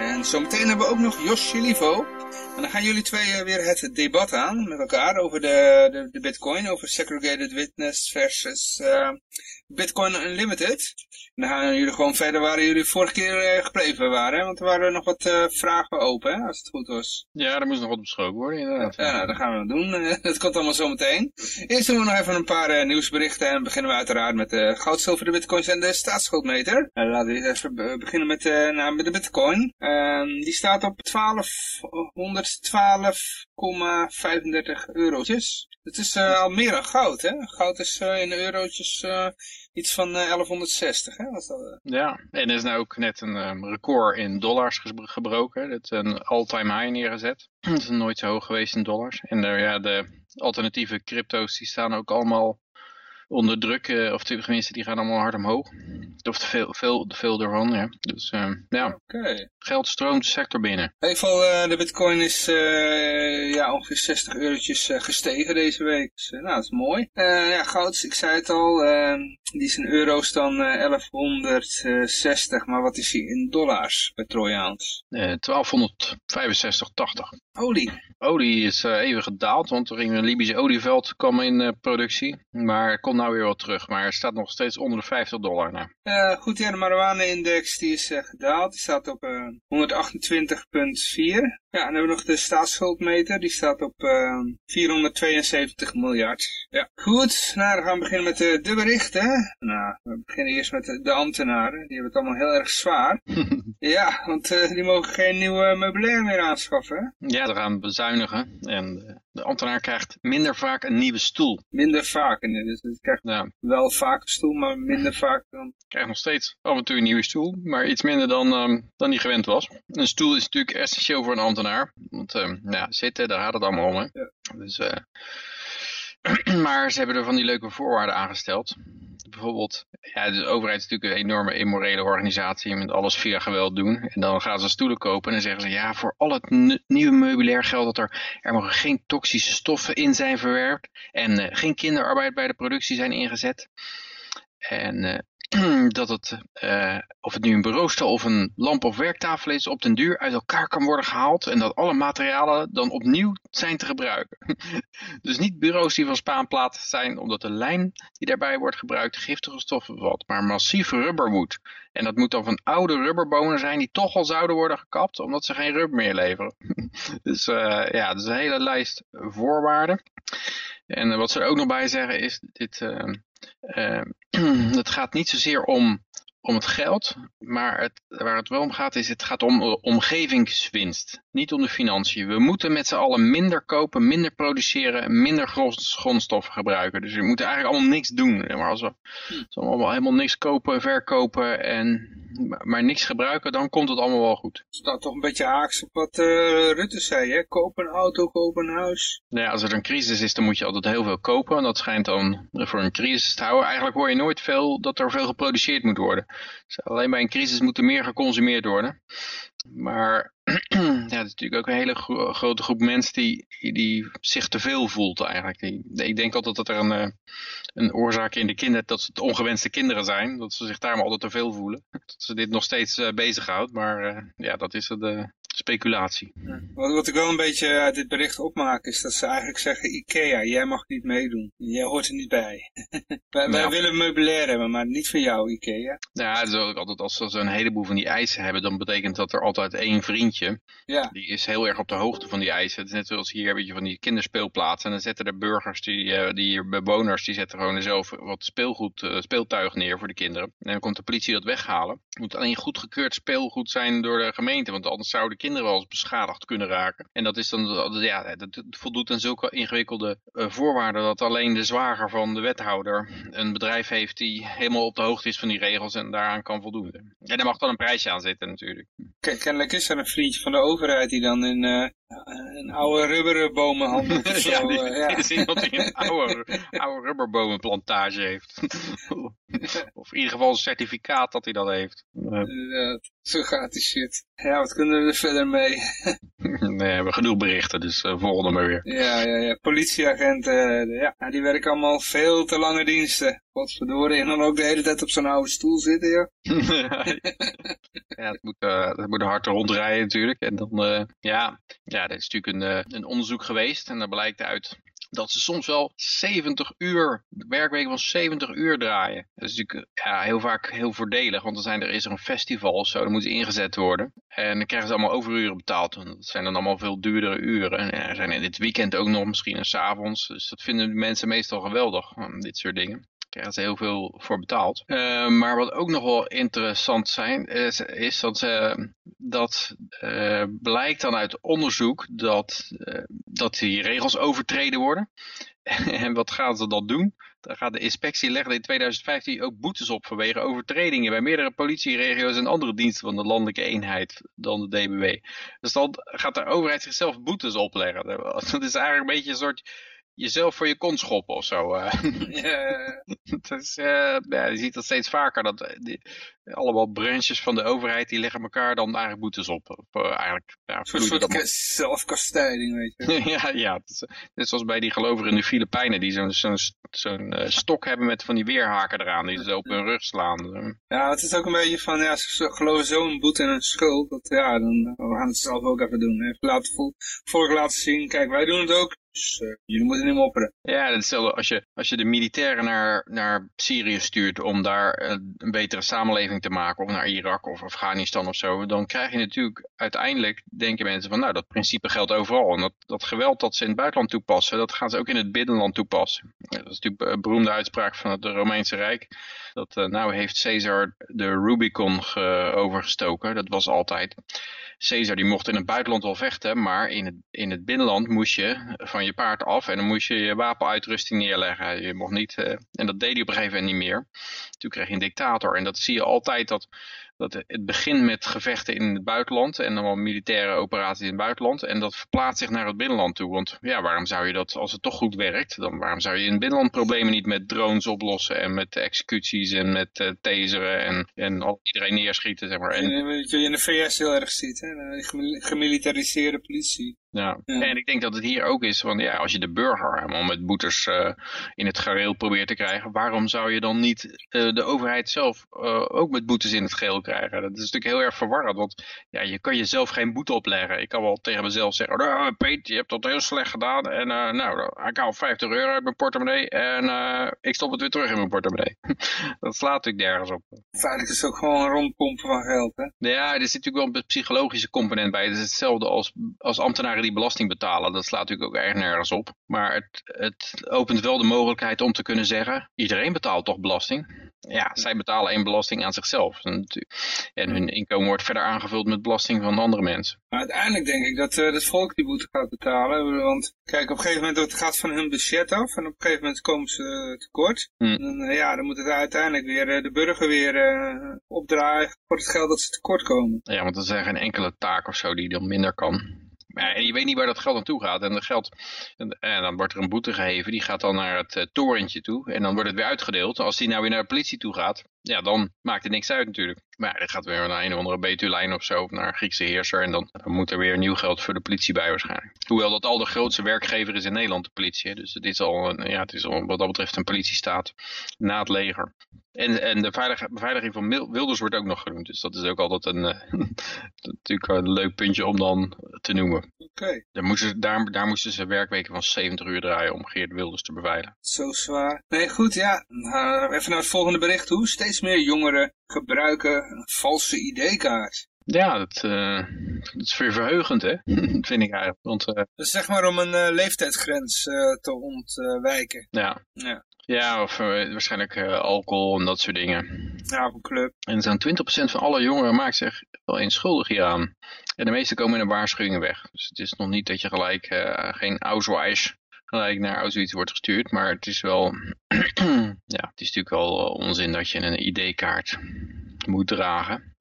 En zometeen hebben we ook nog Josje Livo. En dan gaan jullie twee eh, weer het debat aan met elkaar over de, de, de bitcoin, over segregated witness versus uh, bitcoin unlimited. En dan gaan jullie gewoon verder waar jullie vorige keer uh, gebleven waren, hè? want er waren nog wat uh, vragen open, hè? als het goed was. Ja, er moest nog wat besproken worden, inderdaad. Ja, nou, dat gaan we doen. dat komt allemaal zo meteen. Eerst doen we nog even een paar nieuwsberichten en beginnen we uiteraard met de goud, zilver, de bitcoins en de staatsschuldmeter. laten we even beginnen met, nou, met de bitcoin. Ehm, die staat op 1200 12,35 eurotjes. Het is uh, al meer dan goud, hè? Goud is uh, in eurotjes uh, iets van 1160, hè? Was Ja, en er is nou ook net een um, record in dollars gebroken. Dat is een all-time high neergezet. Dat is nooit zo hoog geweest in dollars. En ja, de alternatieve crypto's die staan ook allemaal onder druk, uh, of tenminste die gaan allemaal hard omhoog. Of te veel, veel, te veel ervan, ja. Dus uh, ja, okay. geld stroomt de sector binnen. In ieder geval, de bitcoin is ja, ongeveer 60 eurotjes gestegen deze week. Dus nou, dat is mooi. ja, goud, ik zei het al, die is in euro's dan 1160, maar wat is die in dollars per trojaans? 1265,80. Olie. Olie is even gedaald, want er ging een Libische olieveld kwam in productie. Maar komt nou weer wat terug, maar het staat nog steeds onder de 50 dollar. Nou. Uh, goed, ja, de marijuana-index die is uh, gedaald. Die staat op uh, 128,4. Ja, en dan hebben we nog de staatsschuldmeter. Die staat op 472 miljard. Ja, goed. Nou, dan gaan we beginnen met de, de berichten. Nou, we beginnen eerst met de, de ambtenaren. Die hebben het allemaal heel erg zwaar. ja, want die mogen geen nieuwe meubilair meer aanschaffen. Ja, dan gaan bezuinigen. En de ambtenaar krijgt minder vaak een nieuwe stoel. Minder vaak. Dus het krijgt ja. wel vaak een stoel, maar minder vaak dan... Krijgt nog steeds af en toe een nieuwe stoel, maar iets minder dan, um, dan die gewend was. Een stoel is natuurlijk essentieel voor een ambtenaar. Want um, ja, zitten, daar gaat het allemaal om. Hè. Ja. Dus, uh, maar ze hebben er van die leuke voorwaarden aangesteld. Bijvoorbeeld, ja, de overheid is natuurlijk een enorme immorele organisatie met alles via geweld doen. En dan gaan ze stoelen kopen en dan zeggen ze, ja, voor al het nieuwe meubilair geldt dat er, er mogen geen toxische stoffen in zijn verwerkt. En uh, geen kinderarbeid bij de productie zijn ingezet. En uh, dat het, uh, of het nu een bureaustel of een lamp of werktafel is, op den duur uit elkaar kan worden gehaald en dat alle materialen dan opnieuw zijn te gebruiken. dus niet bureaus die van spaanplaat zijn, omdat de lijn die daarbij wordt gebruikt giftige stoffen bevat, maar massief rubberwood. En dat moet dan van oude rubberbomen zijn die toch al zouden worden gekapt, omdat ze geen rubber meer leveren. dus uh, ja, dus een hele lijst voorwaarden. En uh, wat ze er ook nog bij zeggen is, dit, uh, uh, het gaat niet zozeer om, om het geld, maar het, waar het wel om gaat is, het gaat om omgevingswinst, niet om de financiën. We moeten met z'n allen minder kopen, minder produceren, minder grondstoffen gebruiken. Dus we moeten eigenlijk allemaal niks doen. Maar als we, als we allemaal helemaal niks kopen, verkopen en maar niks gebruiken, dan komt het allemaal wel goed. Het staat toch een beetje haaks op wat uh, Rutte zei, hè? Koop een auto, koop een huis. Nou ja, als er een crisis is, dan moet je altijd heel veel kopen. En dat schijnt dan voor een crisis te houden. Eigenlijk hoor je nooit veel dat er veel geproduceerd moet worden. Alleen bij een crisis moet er meer geconsumeerd worden. Maar ja, het is natuurlijk ook een hele gro grote groep mensen die, die, zich te veel voelt eigenlijk. Ik denk altijd dat er een, een oorzaak in de kinderen, dat het ongewenste kinderen zijn. Dat ze zich daarom altijd te veel voelen. Dat ze dit nog steeds uh, bezighoudt. Maar uh, ja, dat is de speculatie. Ja. Wat, wat ik wel een beetje uit dit bericht opmaak is dat ze eigenlijk zeggen, Ikea, jij mag niet meedoen. Jij hoort er niet bij. wij, Nou. wij willen meubilair hebben, maar niet van jou, Ikea. Ja, het is ook altijd als ze een heleboel van die eisen hebben, dan betekent dat er altijd één vriendje, Ja, die is heel erg op de hoogte van die eisen. Het is net zoals hier heb je van die kinderspeelplaatsen en dan zetten de burgers, die, eh, die bewoners, die zetten gewoon zelf wat speelgoed, eh, speeltuig neer voor de kinderen. En dan komt de politie dat weghalen. Het moet alleen goedgekeurd speelgoed zijn door de gemeente, want anders zouden kinderen wel eens beschadigd kunnen raken. En dat is dan, ja, dat voldoet aan zulke ingewikkelde uh, voorwaarden dat alleen de zwager van de wethouder een bedrijf heeft die helemaal op de hoogte is van die regels en daaraan kan voldoen. En daar mag dan een prijsje aan zitten natuurlijk. kennelijk is er een vriendje van de overheid die dan in uh, een oude rubberbomen handelt. Of zo. ja, die, uh, ja. is iemand die een oude, oude rubberbomenplantage heeft. of in ieder geval een certificaat dat hij dat heeft. Inderdaad, zo gaat die shit. Ja, wat kunnen we er verder mee? nee, we hebben genoeg berichten, dus uh, volgende maar weer. Ja, ja, ja. Politieagenten, ja, die werken allemaal veel te lange diensten. Godverdorie, en dan ook de hele tijd op zo'n oude stoel zitten, joh. ja, het moet, uh, het moet hard rondrijden natuurlijk. En dan, uh, ja, ja, er is natuurlijk een, een onderzoek geweest en daar blijkt uit dat ze soms wel 70 uur, werkweek van 70 uur draaien. Dat is natuurlijk ja, heel vaak heel voordelig, want dan zijn er, is er een festival of zo, dat moet ingezet worden. En dan krijgen ze allemaal overuren betaald. Dat zijn dan allemaal veel duurdere uren. En er zijn in dit weekend ook nog misschien en s'avonds. Dus dat vinden mensen meestal geweldig, dit soort dingen krijgen ze heel veel voor betaald. Uh, maar wat ook nog wel interessant zijn, is, is dat, uh, dat uh, blijkt dan uit onderzoek dat, dat die regels overtreden worden. en wat gaan ze dan doen? Dan gaat de inspectie leggen in 2015 ook boetes op vanwege overtredingen bij meerdere politieregio's en andere diensten van de landelijke eenheid dan de DBW. Dus dan gaat de overheid zichzelf boetes opleggen. Dat is eigenlijk een beetje een soort jezelf voor je kont schoppen of zo. Ja. dus, ja, je ziet dat steeds vaker. Dat die, allemaal branches van de overheid die leggen elkaar dan eigenlijk boetes op. Of, eigenlijk, ja, een soort zelfkastijding, weet je. ja, ja net zoals bij die gelovigen in de Filipijnen die zo'n zo'n zo'n stok hebben met van die weerhaken eraan die ze op hun rug slaan. Ja, het is ook een beetje van, ja, ze geloven zo een boete en een schuld. Dat, ja, dan we gaan het zelf ook even doen. Even volk laten zien, kijk, wij doen het ook. Dus uh, jullie moeten niet mopperen. Ja, hetzelfde als je, als je de militairen naar, naar Syrië stuurt om daar een, een betere samenleving te maken, of naar Irak of Afghanistan of zo, dan krijg je natuurlijk uiteindelijk, denken mensen van, nou, dat principe geldt overal. En dat, dat geweld dat ze in het buitenland toepassen, dat gaan ze ook in het binnenland toepassen. Dat is natuurlijk een beroemde uitspraak van het Romeinse Rijk. Dat uh, nou heeft Caesar de Rubicon ge, overgestoken, dat was altijd. Caesar die mocht in het buitenland wel vechten, maar in het, in het binnenland moest je van je paard af en dan moest je je wapenuitrusting neerleggen. Je mocht niet, uh, en dat deed hij op een gegeven moment niet meer. Toen kreeg je een dictator en dat zie je altijd dat, dat het begint met gevechten in het buitenland en dan wel militaire operaties in het buitenland en dat verplaatst zich naar het binnenland toe. Want ja, waarom zou je dat, als het toch goed werkt, dan waarom zou je in het binnenland problemen niet met drones oplossen en met executies en met uh, taseren en, en iedereen neerschieten, zeg maar. En, je in de VS heel erg ziet, hè? de gemilitariseerde politie. Ja. ja. en ik denk dat het hier ook is, want ja, als je de burger helemaal met boetes uh, in het gareel probeert te krijgen, waarom zou je dan niet uh, de overheid zelf uh, ook met boetes in het geel krijgen? Dat is natuurlijk heel erg verwarrend, want ja, je kan jezelf geen boete opleggen. Ik kan wel tegen mezelf zeggen, nou, Peet, je hebt dat heel slecht gedaan en nou, ik haal 50 euro uit mijn portemonnee en ik stop het weer terug in mijn portemonnee. dat slaat natuurlijk nergens op. Feitelijk is het ook gewoon een rondpompen van geld, hè? Ja, er zit natuurlijk wel een psychologische component bij. Het is hetzelfde als, als ambtenaren die belasting betalen. Dat slaat natuurlijk ook erg nergens op. Maar het, het opent wel de mogelijkheid om te kunnen zeggen, iedereen betaalt toch belasting? Ja, zij betalen één belasting aan zichzelf. En hun inkomen wordt verder aangevuld met belasting van andere mensen. Maar uiteindelijk denk ik dat uh, het volk die boete gaat betalen. Want kijk, op een gegeven moment het gaat van hun budget af. En op een gegeven moment komen ze tekort. Hmm. En, uh, ja, dan moet het uiteindelijk weer uh, de burger weer opdraaien voor het geld dat ze tekort komen. Ja, want er zijn geen enkele taak of zo die dan minder kan. En je weet niet waar dat geld naartoe gaat. En, dat geld, en, en, dan wordt er een boete geheven. Die gaat dan naar het uh, torentje toe. En dan wordt het weer uitgedeeld. Als die nou weer naar de politie toe gaat. Ja, dan maakt het niks uit natuurlijk. Maar ja, dan gaat weer naar een of andere Betuwlijn of zo. Of naar een Griekse heerser. En dan, dan, moet er weer nieuw geld voor de politie bij waarschijnlijk. Hoewel dat al de grootste werkgever is in Nederland, de politie. Dus het is, al een, ja, het is al wat dat betreft een politiestaat na het leger. En, en de veilig, beveiliging van Wilders wordt ook nog genoemd. Dus dat is ook altijd een, uh, natuurlijk een leuk puntje om dan te noemen. Oké. Daar, moesten, daar, daar moesten ze werkweken van 70 uur draaien om Geert Wilders te beveiligen. Zo zwaar. Nee, goed, ja. Uh, even naar het volgende bericht toe. Steeds meer jongeren gebruiken een valse ID-kaart. Ja, dat, uh, dat is weer verheugend, hè? vind ik eigenlijk. Want, uh, dat zeg maar om een uh, leeftijdsgrens te ontwijken. Ja. ja. Ja, of waarschijnlijk alcohol en dat soort dingen. Ja, op een club. En zo'n 20% van alle jongeren maakt zich wel eens schuldig hieraan. En de meeste komen in een waarschuwingen weg. Dus het is nog niet dat je gelijk geen Ausweis gelijk naar Auschwitz wordt gestuurd. Maar het is wel, ja, het is natuurlijk wel onzin dat je een ID-kaart moet dragen.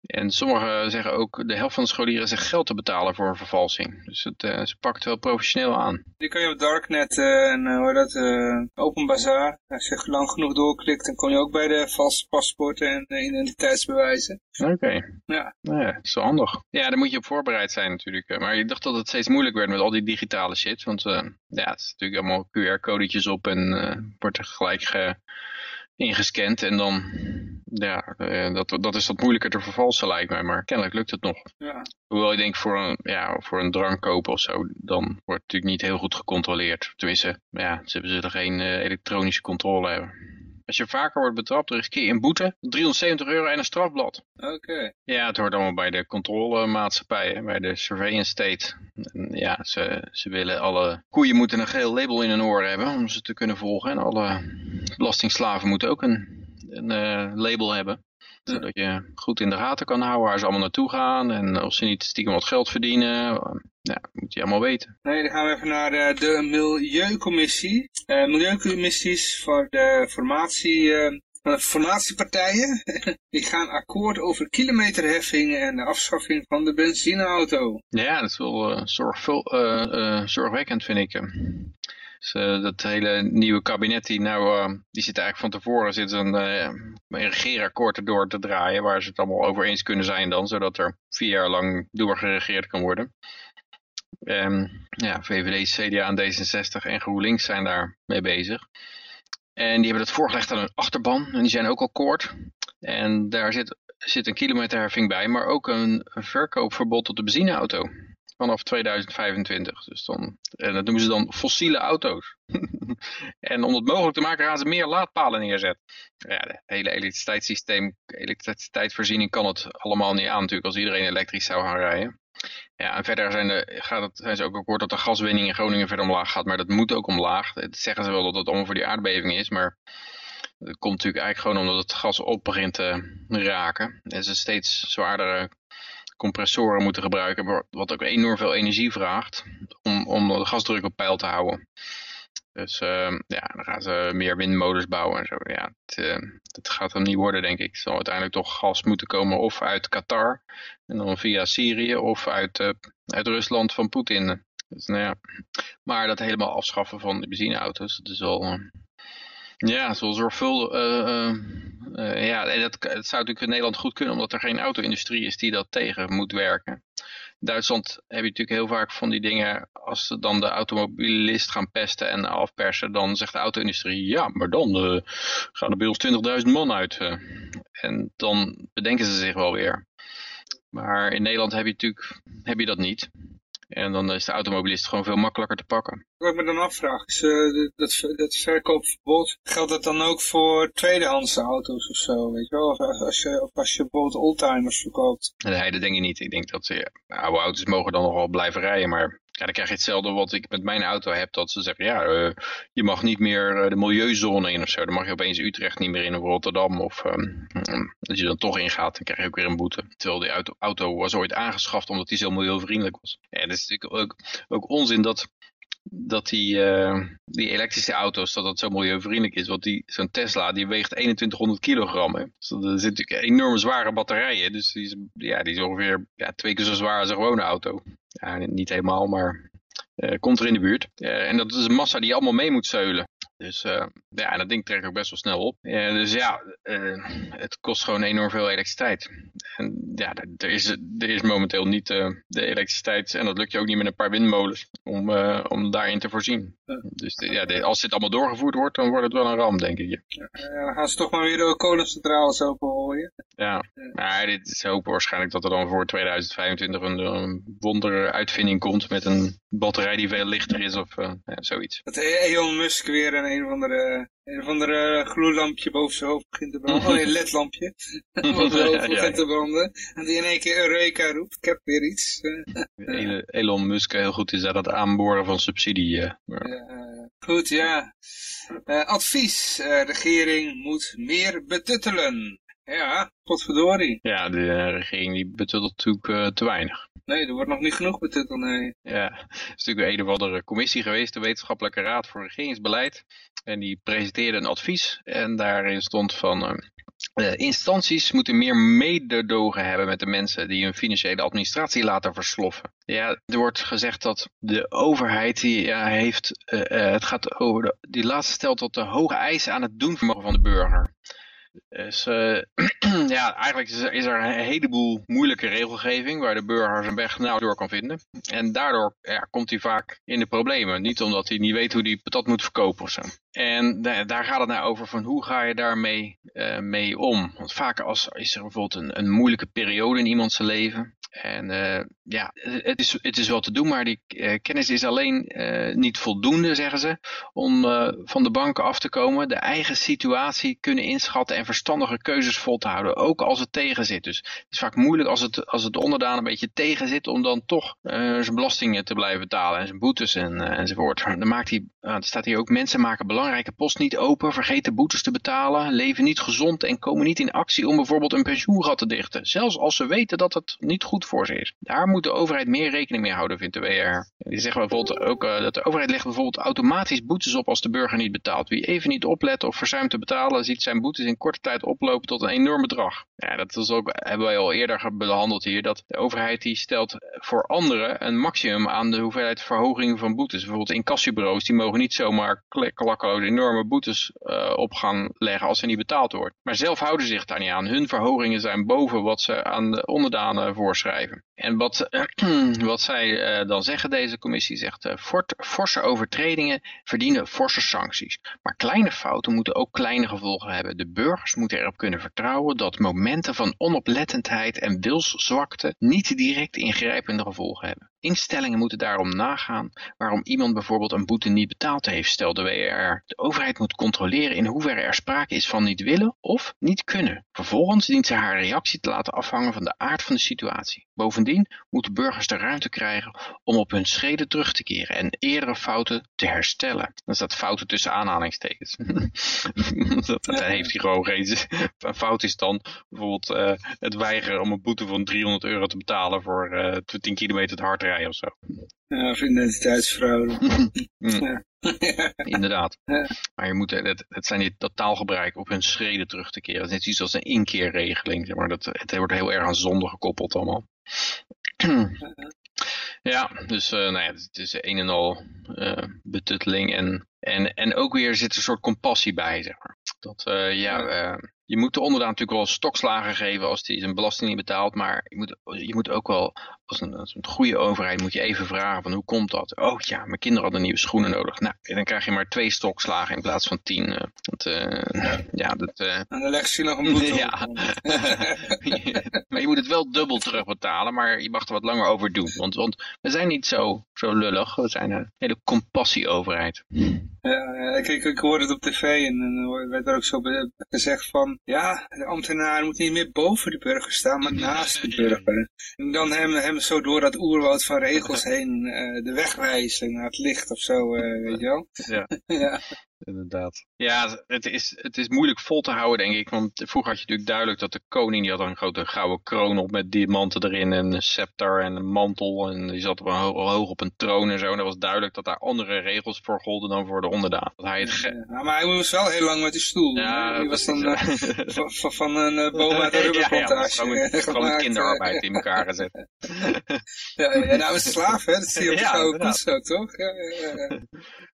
En sommigen zeggen ook, de helft van de scholieren zegt geld te betalen voor een vervalsing. Dus het, uh, ze pakt het wel professioneel aan. Die kan je op Darknet uh, en uh, hoe dat, Open Bazaar. Als je lang genoeg doorklikt, dan kom je ook bij de valse paspoorten en identiteitsbewijzen. Oké. Okay. Ja. Nou ja, dat is wel handig. Ja, daar moet je op voorbereid zijn natuurlijk. Maar ik dacht dat het steeds moeilijk werd met al die digitale shit. Want ja, het is natuurlijk allemaal QR-codetjes op en wordt er gelijk ge ingescand en dan, ja, uh, dat, dat is wat moeilijker te vervalsen lijkt mij, maar kennelijk lukt het nog. Ja. Hoewel ik denk voor een, ja, voor een drank kopen of zo, dan wordt het natuurlijk niet heel goed gecontroleerd. Tenminste, ja, ze zullen geen uh, elektronische controle hebben. Als je vaker wordt betrapt, risk je een boete, 370 euro en een strafblad. Oké. Okay. Ja, het hoort allemaal bij de controlemaatschappij, bij de surveillance state. En ja, ze, ze willen alle koeien moeten een geel label in hun oren hebben om ze te kunnen volgen. En alle belastingslaven moeten ook een, een uh, label hebben zodat je goed in de gaten kan houden waar ze allemaal naartoe gaan en of ze niet stiekem wat geld verdienen. Ja, moet je allemaal weten. Nee, dan gaan we even naar de, de Milieucommissie. Uh, milieucommissies voor de formatie, uh, formatiepartijen. Die gaan akkoord over kilometerheffing en de afschaffing van de benzineauto. Ja, dat is wel uh, zorgwekkend vind ik. Dus, uh, dat hele nieuwe kabinet die nou, uh, die zit eigenlijk van tevoren zit een, uh, een regeerakkoord erdoor te draaien waar ze het allemaal over eens kunnen zijn dan, zodat er vier jaar lang doorgeregeerd kan worden. Um, ja, VVD, CDA en D66 en GroenLinks zijn daar mee bezig. En die hebben dat voorgelegd aan hun achterban en die zijn ook al kort. En daar zit, zit een kilometerheffing bij, maar ook een, een verkoopverbod op de benzineauto vanaf 2025. Dus dan, en dat noemen ze dan fossiele auto's. en om het mogelijk te maken gaan ze meer laadpalen neerzetten. Ja, het hele elektriciteitssysteem, elektriciteitsvoorziening kan het allemaal niet aan natuurlijk als iedereen elektrisch zou gaan rijden. Ja, en verder zijn, de, gaat het, zijn ze ook akkoord dat de gaswinning in Groningen verder omlaag gaat, maar dat moet ook omlaag. Dat zeggen ze wel dat het allemaal voor die aardbeving is, maar dat komt natuurlijk eigenlijk gewoon omdat het gas op begint te raken. En ze steeds zwaardere compressoren moeten gebruiken, wat ook enorm veel energie vraagt om, om de gasdruk op peil te houden. Dus uh, ja, dan gaan ze meer windmolens bouwen en zo. Ja, het, uh, het gaat hem niet worden, denk ik. Het zal uiteindelijk toch gas moeten komen of uit Qatar en dan via Syrië of uit, uh, uit Rusland van Poetin. Dus, nou ja. Maar dat helemaal afschaffen van de benzineauto's, dat is wel... Ja, zo zorgvuldig. Uh, uh, ja, dat, dat zou natuurlijk in Nederland goed kunnen, omdat er geen auto-industrie is die dat tegen moet werken. In Duitsland heb je natuurlijk heel vaak van die dingen, als ze dan de automobilist gaan pesten en afpersen, dan zegt de auto-industrie, ja, maar dan gaan er bij ons 20.000 man uit. en dan bedenken ze zich wel weer. Maar in Nederland heb je natuurlijk heb je dat niet. En dan is de automobilist gewoon veel makkelijker te pakken. Wat ik me dan afvraag is, uh, dat, dat verkoopverbod, geldt dat dan ook voor tweedehands auto's of zo, weet je wel? Of als je, of als je bijvoorbeeld oldtimers verkoopt? Nee, dat denk ik niet. Ik denk dat ja, oude auto's mogen dan nog wel blijven rijden, maar ja, dan krijg je hetzelfde wat ik met mijn auto heb, dat ze zeggen, ja, uh, je mag niet meer uh, de milieuzone in of zo. Dan mag je opeens Utrecht niet meer in of Rotterdam. Of um, als je dan toch ingaat, dan krijg je ook weer een boete. Terwijl die auto, auto was ooit aangeschaft omdat die zo milieuvriendelijk was. Ja, dat is natuurlijk ook, ook onzin dat dat die, uh, die elektrische auto's, dat dat zo milieuvriendelijk is. Want zo'n Tesla, die weegt 2100 kilogram. Hè. Dus er zitten natuurlijk enorme zware batterijen. Dus die is, ja, die is ongeveer ja, twee keer zo zwaar als een gewone auto. Ja, niet helemaal, maar uh, komt er in de buurt. Uh, en dat is een massa die je allemaal mee moet zeulen. Dus uh, ja, dat ding trekt ook best wel snel op. Uh, dus ja, uh, het kost gewoon enorm veel elektriciteit. En ja, er is, er is momenteel niet de elektriciteit, en dat lukt je ook niet met een paar windmolens, om, om daarin te voorzien. Dus de, ja, de, als dit allemaal doorgevoerd wordt, dan wordt het wel een ramp, denk ik. Ja, dan gaan ze toch maar weer de kolencentrales opengooien. Ja, maar dit is hopen waarschijnlijk dat er dan voor 2025 een, een wonder uitvinding komt met een batterij die veel lichter is of ja, zoiets. Dat Elon Musk weer een een of andere, een of andere gloeilampje boven zijn hoofd begint te branden. Oh, een ledlampje. boven zijn hoofd begint te branden. En die in één keer Eureka roept. Ik heb weer iets. Elon Musk heel goed is aan het aanboren van subsidie. Uh, uh, goed, ja. Uh, advies. regering moet meer betuttelen. Ja, potverdorie. Ja, de regering die betuttelt natuurlijk te weinig. Nee, er wordt nog niet genoeg betutteld, nee. Ja, er is natuurlijk een of andere commissie geweest, de Wetenschappelijke Raad voor Regeringsbeleid. En die presenteerde een advies. En daarin stond van, uh, instanties moeten meer mededogen hebben met de mensen die hun financiële administratie laten versloffen. Ja, er wordt gezegd dat de overheid die ja, heeft, uh, het gaat over de, die laatste stelt tot de hoge eisen aan het doen van de burger. Dus uh, ja, eigenlijk is er, een heleboel moeilijke regelgeving waar de burger zijn weg nou door kan vinden. En daardoor ja, komt hij vaak in de problemen. Niet omdat hij niet weet hoe hij patat moet verkopen of zo. En daar gaat het nou over van hoe ga je daarmee uh, mee om. Want vaak als, is er bijvoorbeeld een, een moeilijke periode in iemands leven. En uh, ja, het is, het is wel te doen, maar die uh, kennis is alleen uh, niet voldoende, zeggen ze, om van de banken af te komen. De eigen situatie kunnen inschatten en verstandige keuzes vol te houden, ook als het tegen zit. Dus het is vaak moeilijk als het, als het onderdaan een beetje tegen zit, om dan toch zijn belastingen te blijven betalen en zijn boetes en, enzovoort. Dan maakt hij, er staat hier ook, mensen maken belangrijke post niet open, vergeten boetes te betalen, leven niet gezond en komen niet in actie om bijvoorbeeld een pensioengat te dichten. Zelfs als ze weten dat het niet goed voor is. Daar moet de overheid meer rekening mee houden, vindt de WR. Die zeggen bijvoorbeeld ook uh, dat de overheid legt bijvoorbeeld automatisch boetes op als de burger niet betaalt. Wie even niet oplet of verzuimt te betalen, ziet zijn boetes in korte tijd oplopen tot een enorm bedrag. Ja, dat is ook, hebben wij al eerder behandeld hier, dat de overheid die stelt voor anderen een maximum aan de hoeveelheid verhoging van boetes. Bijvoorbeeld incassobureaus, die mogen niet zomaar klakkeloos enorme boetes uh, op gaan leggen als ze niet betaald wordt. Maar zelf houden ze zich daar niet aan. Hun verhogingen zijn boven wat ze aan de onderdanen voorschrijven. schrijven En wat, wat zij uh, dan zeggen, deze commissie zegt, fort, forse overtredingen verdienen forse sancties. Maar kleine fouten moeten ook kleine gevolgen hebben. De burgers moeten erop kunnen vertrouwen dat momenten van onoplettendheid en wilszwakte niet direct ingrijpende gevolgen hebben. Instellingen moeten daarom nagaan waarom iemand bijvoorbeeld een boete niet betaald heeft, stelt de WRR. De overheid moet controleren in hoeverre er sprake is van niet willen of niet kunnen. Vervolgens dient ze haar reactie te laten afhangen van de aard van de situatie. Bovendien moeten burgers de ruimte krijgen om op hun schreden terug te keren en eerdere fouten te herstellen. Dan staat fouten tussen aanhalingstekens. dat, heeft hij gewoon geen... Een fout is dan bijvoorbeeld uh, het weigeren om een boete van 300 euro te betalen voor uh, 10 kilometer te hard rijden of zo. Ja, of identiteitsfraude. mm. ja. Inderdaad. Maar je moet, het, het zijn die dat taalgebruik op hun schreden terug te keren. Het is net iets als een inkeerregeling. Zeg maar. dat, het wordt heel erg aan zonde gekoppeld allemaal. ja, dus uh, nou ja, het is een en al uh, betutteling. En, en, en ook weer zit een soort compassie bij, zeg maar. Dat, uh, ja, je moet de onderdaan natuurlijk wel stokslagen geven als hij zijn belasting niet betaalt. Maar je moet, je moet ook wel, als een, als een goede overheid, moet je even vragen van hoe komt dat? Oh ja, mijn kinderen hadden nieuwe schoenen nodig. Nou, dan krijg je maar twee stokslagen in plaats van tien. Uh, dat, uh, ja, dat, uh, en dan legt ze nog een boete Ja. maar je moet het wel dubbel terugbetalen, maar je mag er wat langer over doen. Want, want we zijn niet zo, zo lullig. We zijn een hele compassie-overheid. Ja, ik, ik, ik hoorde het op tv en dan werd er ook zo gezegd van ja, de ambtenaren moeten niet meer boven de burger staan, maar naast de burger. En dan hebben, hebben ze zo door dat oerwoud van regels heen uh, de weg wijzen naar het licht of zo, uh, weet je wel. Ja. ja inderdaad. Ja, het is, het is moeilijk vol te houden, denk ik. Want vroeger had je natuurlijk duidelijk dat de koning, die had een grote gouden kroon op met diamanten erin en een scepter en een mantel. En die zat op een ho hoog op een troon en zo. En dat was duidelijk dat daar andere regels voor golden dan voor de onderdaan. Dat hij het ja, maar hij was wel heel lang met die stoel. Ja, die was dan uh, van, van, een uh, boom uit een rubberplantage. Ja, ja, gewoon met kinderarbeid in elkaar gezet. ja, ja, nou is slaaf, hè? Dat zie je op de gouden koets zo, toch? Ja, ja, ja.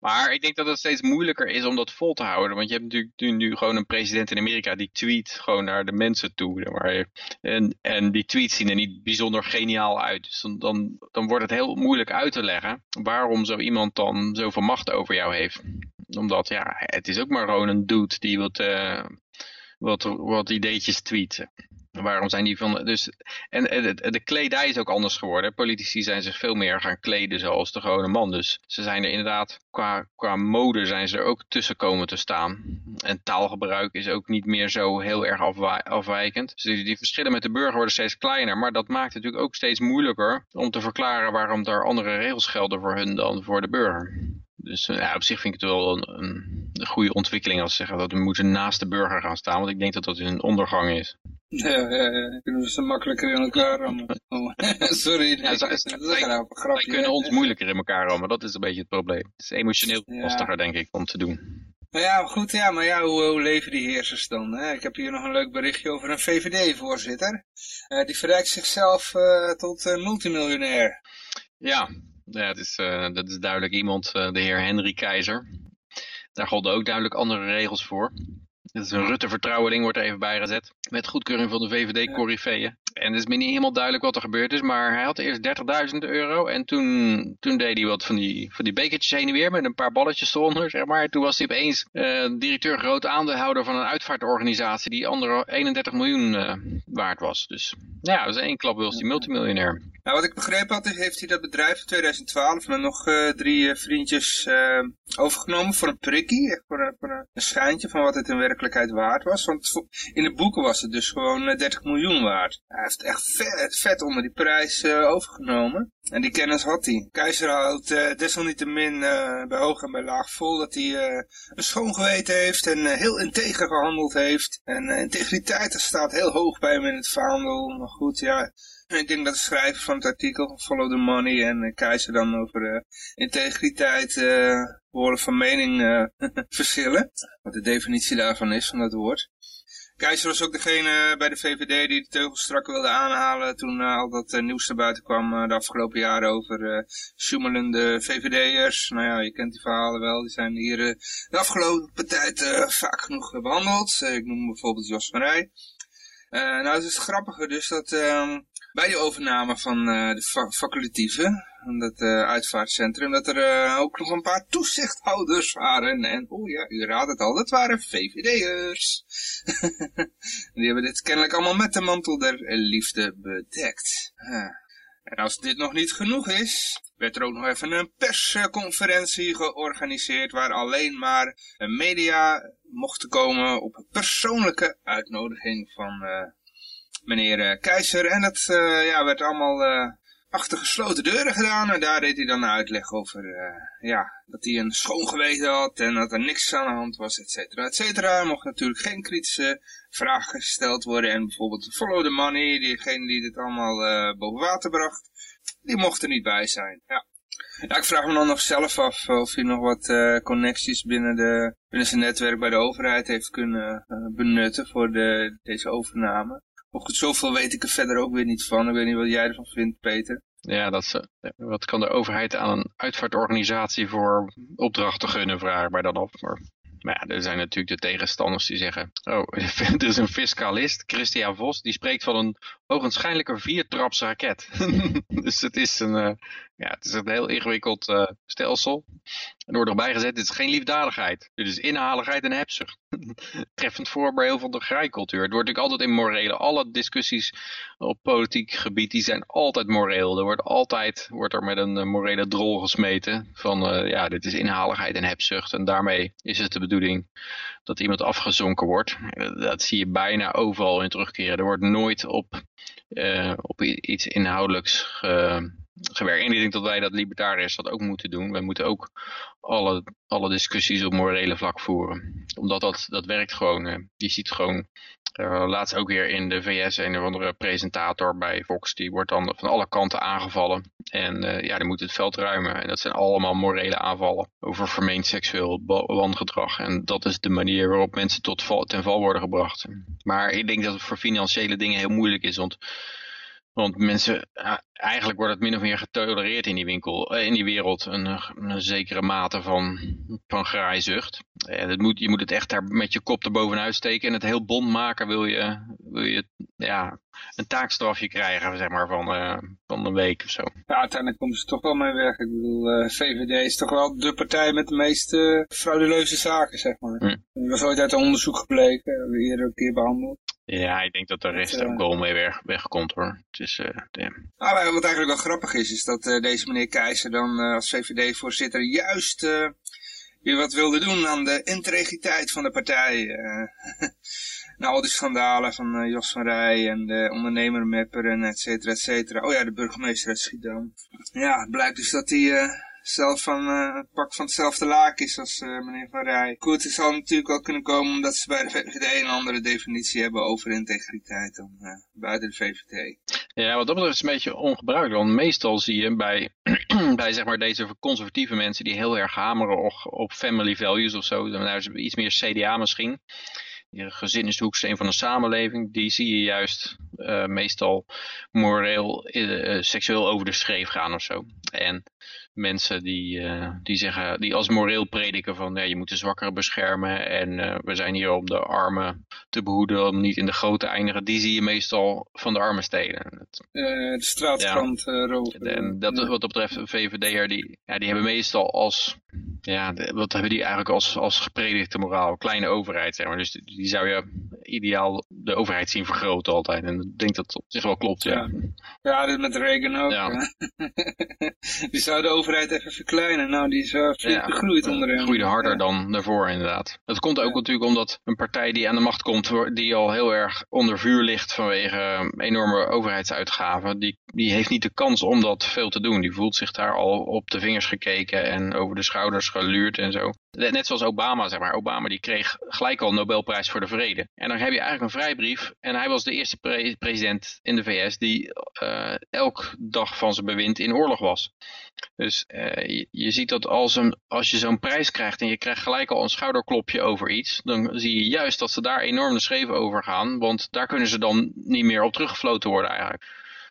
Maar ik denk dat het steeds moeilijker is om dat vol te houden. Want je hebt natuurlijk nu, gewoon een president in Amerika die tweet gewoon naar de mensen toe. Maar, en, en die tweets zien er niet bijzonder geniaal uit. Dus dan, dan, wordt het heel moeilijk uit te leggen waarom zo iemand dan zoveel macht over jou heeft. Omdat ja, het is ook maar gewoon een dude die wat, uh, wat, wat ideetjes tweet. Waarom zijn die van... Dus, en de, kledij is ook anders geworden. Politici zijn zich veel meer gaan kleden zoals de gewone man. Dus ze zijn er inderdaad, qua, qua mode zijn ze er ook tussen komen te staan. En taalgebruik is ook niet meer zo heel erg afwijkend. Dus die, verschillen met de burger worden steeds kleiner. Maar dat maakt het natuurlijk ook steeds moeilijker om te verklaren waarom er andere regels gelden voor hun dan voor de burger. Dus uh, ja, op zich vind ik het wel een, een, goede ontwikkeling als ze zeggen dat we moeten naast de burger gaan staan. Want ik denk dat dat een ondergang is. Ja, ja, ja. Kunnen we ze makkelijker in elkaar rammen. Oh, sorry, ja, dat is een grapje. Wij kunnen ons moeilijker in elkaar rammen, dat is een beetje het probleem. Het is emotioneel lastiger, denk ik, om te doen. Nou ja, goed, ja, maar ja, hoe, hoe leven die heersers dan? Hè? Ik heb hier nog een leuk berichtje over een VVD-voorzitter. Uh, die verrijkt zichzelf uh, tot uh, multimiljonair. Ja, ja het is, dat is duidelijk iemand, de heer Henry Keizer. Daar golden ook duidelijk andere regels voor. Het is een Rutte-vertrouweling, wordt er even bijgezet. Met goedkeuring van de VVD-corriveeën. En het is me niet helemaal duidelijk wat er gebeurd is, maar hij had eerst 30.000 euro. En toen, toen deed hij wat van die, van die bekertjes heen en weer met een paar balletjes eronder, zeg maar. Toen was hij opeens uh, directeur groot aandeelhouder van een uitvaartorganisatie die andere 31 miljoen uh, waard was. Dus ja, dat is één klap was hij multimiljonair. Nou, wat ik begrepen had, heeft hij dat bedrijf in 2012 met nog uh, drie vriendjes overgenomen voor een prikkie. Voor, een, schijntje van wat het in werkelijkheid waard was. Want in de boeken was het dus gewoon 30 miljoen waard echt vet, vet onder die prijs uh, overgenomen. En die kennis had hij. Keizer houdt uh, desalniettemin uh, bij hoog en bij laag vol dat hij een schoon geweten heeft en heel integer gehandeld heeft. En integriteit staat heel hoog bij hem in het vaandel. Maar goed, ja, ik denk dat de schrijver van het artikel, Follow the Money en Keizer dan over integriteit behoorlijk van mening verschillen. Wat de definitie daarvan is, van dat woord. Keizer was ook degene bij de VVD die de teugels strak wilde aanhalen toen uh, al dat uh, nieuws naar buiten kwam uh, de afgelopen jaren over sjoemelende VVD'ers. Nou ja, je kent die verhalen wel, die zijn hier de afgelopen tijd vaak genoeg behandeld. ik noem bijvoorbeeld Jos van Rij. nou, het is het grappige dus dat ehm, bij die overname van de fa facultatieven, dat uh, uitvaartcentrum, dat er uh, ook nog een paar toezichthouders waren. En oh ja, u raadt het al, dat waren VVD'ers. Die hebben dit kennelijk allemaal met de mantel der liefde bedekt. En als dit nog niet genoeg is, werd er ook nog even een persconferentie georganiseerd waar alleen maar media mochten komen op persoonlijke uitnodiging van uh, meneer Keizer. En dat ja, werd allemaal achter gesloten deuren gedaan. En daar deed hij dan een uitleg over uh, ja, dat hij een schoon geweten had en dat er niks aan de hand was, et cetera, et cetera. Er mocht natuurlijk geen kritische vragen gesteld worden. En bijvoorbeeld Follow the Money, diegene die dit allemaal uh, boven water bracht, die mocht er niet bij zijn. Ja. Ja, ik vraag me dan nog zelf af of hij nog wat uh, connecties binnen, de, binnen zijn netwerk bij de overheid heeft kunnen benutten voor de, deze overname. Maar zoveel weet ik er verder ook weer niet van. Ik weet niet wat jij ervan vindt, Peter. Ja, dat is, wat kan de overheid aan een uitvaartorganisatie voor opdrachten gunnen, vraag maar dan op. Maar, ja, er zijn natuurlijk de tegenstanders die zeggen, oh, er is een fiscalist, Christian Vos, die spreekt van een ogenschijnlijke viertraps raket. dus het is een, uh, ja, het is een heel ingewikkeld uh, stelsel. Er wordt erbij gezet, dit is geen liefdadigheid. Dit is inhaligheid en hebzucht. Treffend voor bij heel veel de graaikultuur. Het wordt natuurlijk altijd in morele. Alle discussies op politiek gebied, die zijn altijd moreel. Er wordt altijd wordt er met een morele drol gesmeten. Van, uh, ja, dit is inhaligheid en hebzucht. En daarmee is het de bedoeling dat iemand afgezonken wordt. Dat zie je bijna overal in terugkeren. Er wordt nooit op, op iets inhoudelijks ge, gewerkt. En ik denk dat wij dat libertariërs dat ook moeten doen. Wij moeten ook alle, alle discussies op morele vlak voeren. Omdat dat, dat werkt gewoon. Uh, je ziet gewoon uh, laatst ook weer in de VS een of andere presentator bij Fox. Die wordt dan van alle kanten aangevallen. En uh, ja, die moet het veld ruimen. En dat zijn allemaal morele aanvallen over vermeend seksueel wangedrag. En dat is de manier waarop mensen tot val, ten val worden gebracht. Maar ik denk dat het voor financiële dingen heel moeilijk is. Want want mensen, eigenlijk wordt het min of meer getolereerd in die winkel, eh, in die wereld, een, een zekere mate van, van graaizucht. En het moet, je moet het echt daar met je kop erbovenuit steken en het heel bond maken wil je, wil je ja, een taakstrafje krijgen, zeg maar, van, uh, van een week of zo. Ja, uiteindelijk komen ze toch wel mee weg. Ik bedoel, uh, VVD is toch wel de partij met de meest uh, frauduleuze zaken, zeg maar. Dat was ooit uit een onderzoek gebleken, hebben we eerder een keer behandeld. Ja, ik denk dat de rest ook wel mee weg, wegkomt hoor. Het is, uh, ah, wat eigenlijk wel grappig is, is dat uh, deze meneer Keizer dan uh, als VVD-voorzitter juist weer wat wilde doen aan de integriteit van de partij. nou, al die schandalen van Jos van Rij en de ondernemer Mepper en et cetera, et cetera. Oh ja, de burgemeester uit Schiedam. Ja, het blijkt dus dat hij zelf van het pak van hetzelfde laak is als meneer Van Rij. Goed, het zal natuurlijk wel kunnen komen omdat ze bij de VVD een andere definitie hebben over integriteit dan buiten de VVD. Ja, wat dat betreft is het een beetje ongebruikelijk. Want meestal zie je bij, bij zeg maar deze conservatieve mensen die heel erg hameren op, op family values of zo. Dan is iets meer CDA misschien. Je gezin is de hoeksteen van de samenleving. Die zie je juist uh, meestal moreel, uh, seksueel over de schreef gaan of zo. En mensen die, uh, die, zeggen, die als moreel prediken van ja, je moet de zwakkeren beschermen en uh, we zijn hier om de armen te behoeden om niet in de grote eindigen, die zie je meestal van de armen stelen. Uh, de straatkrant ja. En dat, wat dat betreft, VVD'er, die, ja, die hebben meestal als, ja, wat hebben die eigenlijk als, als gepredikte moraal? Kleine overheid, zeg maar. Dus die zou je ideaal de overheid zien vergroten altijd. En ik denk dat het op zich wel klopt, ja. Ja, ja dit met Reagan ook. Die zou de overheid even verkleinen. Nou, die is wel flink gegroeid onder hem. groeide harder dan daarvoor inderdaad. Dat komt ook natuurlijk omdat een partij die aan de macht komt, die al heel erg onder vuur ligt vanwege enorme overheidsuitgaven, die, die heeft niet de kans om dat veel te doen. Die voelt zich daar al op de vingers gekeken en over de schouders geluurd en zo. Net zoals Obama, zeg maar. Obama die kreeg gelijk al Nobelprijs voor de vrede. En dan heb je eigenlijk een vrijbrief. En hij was de eerste president in de VS die uh, elk dag van zijn bewind in oorlog was. Dus uh, je, je, ziet dat als, een, als je zo'n prijs krijgt en je krijgt gelijk al een schouderklopje over iets, dan zie je juist dat ze daar enorm de schreef over gaan, want daar kunnen ze dan niet meer op teruggefloten worden eigenlijk.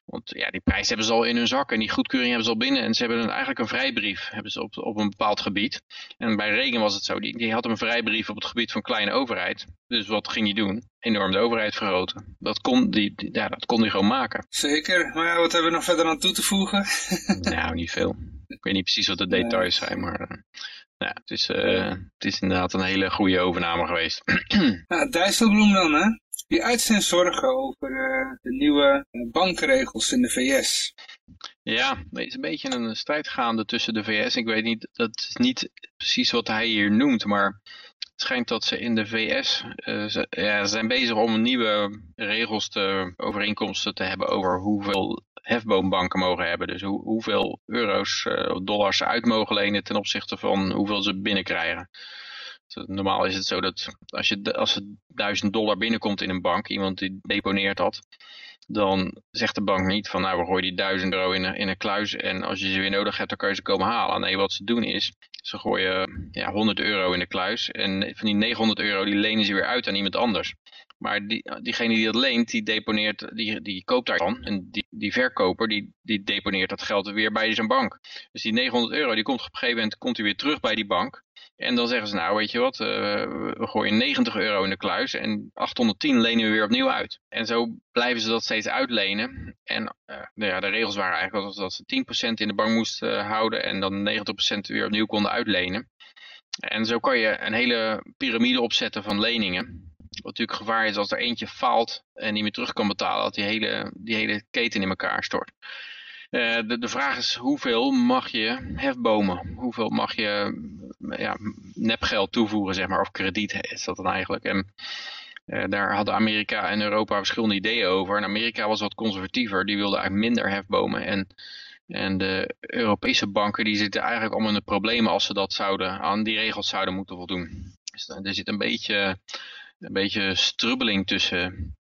Want ja, die prijs hebben ze al in hun zak en die goedkeuring hebben ze al binnen. En ze hebben een, eigenlijk een vrijbrief hebben ze op, op een bepaald gebied. En bij Regen was het zo, die, die had een vrijbrief op het gebied van kleine overheid. Dus wat ging hij doen? Enorm de overheid vergroten. Dat kon die, ja, dat kon hij gewoon maken. Zeker, maar ja, wat hebben we nog verder aan toe te voegen? nou, niet veel. Ik weet niet precies wat de details zijn, maar... Uh, ja, het is, uh, het is inderdaad een hele goede overname geweest. ja, Dijsselbloem dan, hè? Die uit zijn zorgen over uh, de nieuwe bankregels in de VS. Ja, er is een beetje een strijd gaande tussen de VS. Ik weet niet, dat is niet precies wat hij hier noemt, maar het schijnt dat ze in de VS uh, ze, ja, zijn bezig om nieuwe regels, te, overeenkomsten te hebben over hoeveel hefboombanken mogen hebben. Dus hoe, hoeveel euro's uh, of dollars ze uit mogen lenen ten opzichte van hoeveel ze binnenkrijgen. Normaal is het zo dat als, je, als er duizend dollar binnenkomt in een bank, iemand die deponeert dat, dan zegt de bank niet van nou we gooien die duizend euro in een, in een kluis en als je ze weer nodig hebt dan kan je ze komen halen. Nee, wat ze doen is, ze gooien ja, 100 euro in de kluis en van die 900 euro die lenen ze weer uit aan iemand anders. Maar die, diegene die dat leent, die deponeert, die, die koopt daarvan. En die, die verkoper, die, die deponeert dat geld weer bij zijn bank. Dus die 900 euro, die komt op een gegeven moment komt weer terug bij die bank. En dan zeggen ze, nou weet je wat, uh, we gooien 90 euro in de kluis en 810 lenen we weer opnieuw uit. En zo blijven ze dat steeds uitlenen. En uh, nou ja, de regels waren eigenlijk dat ze 10% in de bank moesten uh, houden en dan 90% weer opnieuw konden uitlenen. En zo kan je een hele piramide opzetten van leningen. Wat natuurlijk gevaar is als er eentje faalt en niet meer terug kan betalen, dat die hele, die hele keten in elkaar stort. Uh, de, de vraag is hoeveel mag je hefbomen? Hoeveel mag je ja, nepgeld toevoegen, zeg maar, of krediet is dat dan eigenlijk? En uh, daar hadden Amerika en Europa verschillende ideeën over. En Amerika was wat conservatiever, die wilde eigenlijk minder hefbomen. En, en de Europese banken die zitten eigenlijk allemaal in de problemen als ze dat zouden, aan die regels zouden moeten voldoen. Dus er zit een beetje een beetje strubbeling tussen,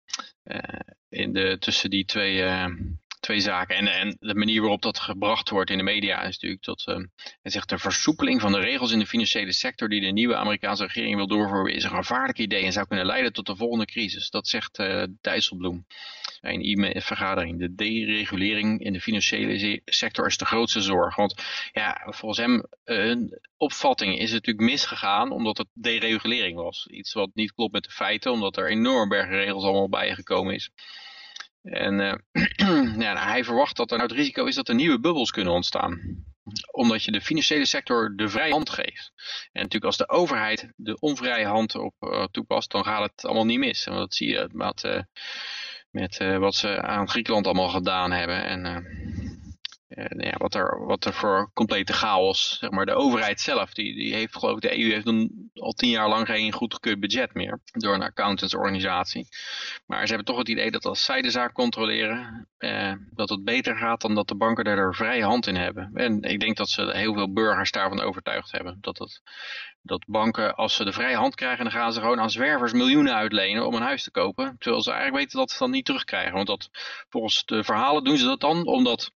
in de, tussen die twee, twee zaken. En, en de manier waarop dat gebracht wordt in de media is natuurlijk dat uh, hij zegt de versoepeling van de regels in de financiële sector die de nieuwe Amerikaanse regering wil doorvoeren is een gevaarlijk idee en zou kunnen leiden tot de volgende crisis. Dat zegt uh, Dijsselbloem in e-mailvergadering. De deregulering in de financiële sector is de grootste zorg. Want ja, volgens hem, een opvatting is het natuurlijk misgegaan omdat het deregulering was. Iets wat niet klopt met de feiten, omdat er enorm bergen regels allemaal bijgekomen is. En uh, ja, nou, hij verwacht dat er nou het risico is dat er nieuwe bubbels kunnen ontstaan. Omdat je de financiële sector de vrije hand geeft. En natuurlijk als de overheid de onvrije hand op uh, toepast, dan gaat het allemaal niet mis. En dat zie je met, met wat ze aan Griekenland allemaal gedaan hebben. En En ja, wat, er, wat er voor complete chaos, zeg maar, de overheid zelf, die, die heeft geloof ik, de EU heeft dan al tien jaar lang geen goedgekeurd budget meer, door een accountantsorganisatie. Maar ze hebben toch het idee dat als zij de zaak controleren, eh, dat het beter gaat dan dat de banken er vrije hand in hebben. En ik denk dat ze heel veel burgers daarvan overtuigd hebben. Dat, het, dat banken, als ze de vrije hand krijgen, dan gaan ze gewoon aan zwervers miljoenen uitlenen om een huis te kopen. Terwijl ze eigenlijk weten dat ze dan niet terugkrijgen. Want dat, volgens de verhalen doen ze dat dan omdat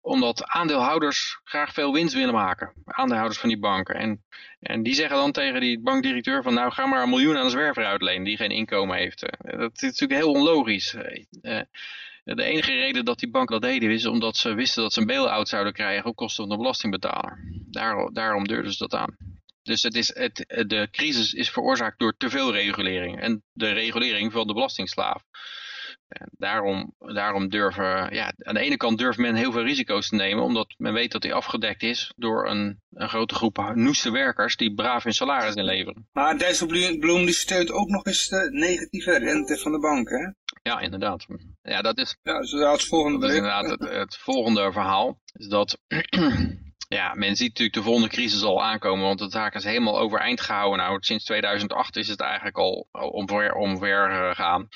omdat aandeelhouders graag veel winst willen maken. Aandeelhouders van die banken. En, en die zeggen dan tegen die bankdirecteur van nou ga maar een miljoen aan een zwerver uitlenen die geen inkomen heeft. Eh, dat is natuurlijk heel onlogisch. Uh, de enige reden dat die banken dat deden is omdat ze wisten dat ze een bail-out zouden krijgen op kosten van de belastingbetaler. Daar, daarom durfden ze dat aan. Dus het is, het, de crisis is veroorzaakt door te veel regulering en de regulering van de belastingslaaf. En daarom, daarom durven, ja, aan de ene kant durft men heel veel risico's te nemen, omdat men weet dat die afgedekt is door een, een grote groep noeste werkers die braaf hun salaris inleveren. Maar Dijsselbloem die steunt ook nog eens de negatieve rente van de bank, hè? Ja, inderdaad. Ja, dat is, ja, dus dat is, het volgende dat is inderdaad het, het volgende verhaal. Is dat ja, men ziet natuurlijk de volgende crisis al aankomen, want de zaak is helemaal overeind gehouden. Nou, sinds 2008 is het eigenlijk al omver, omver gegaan.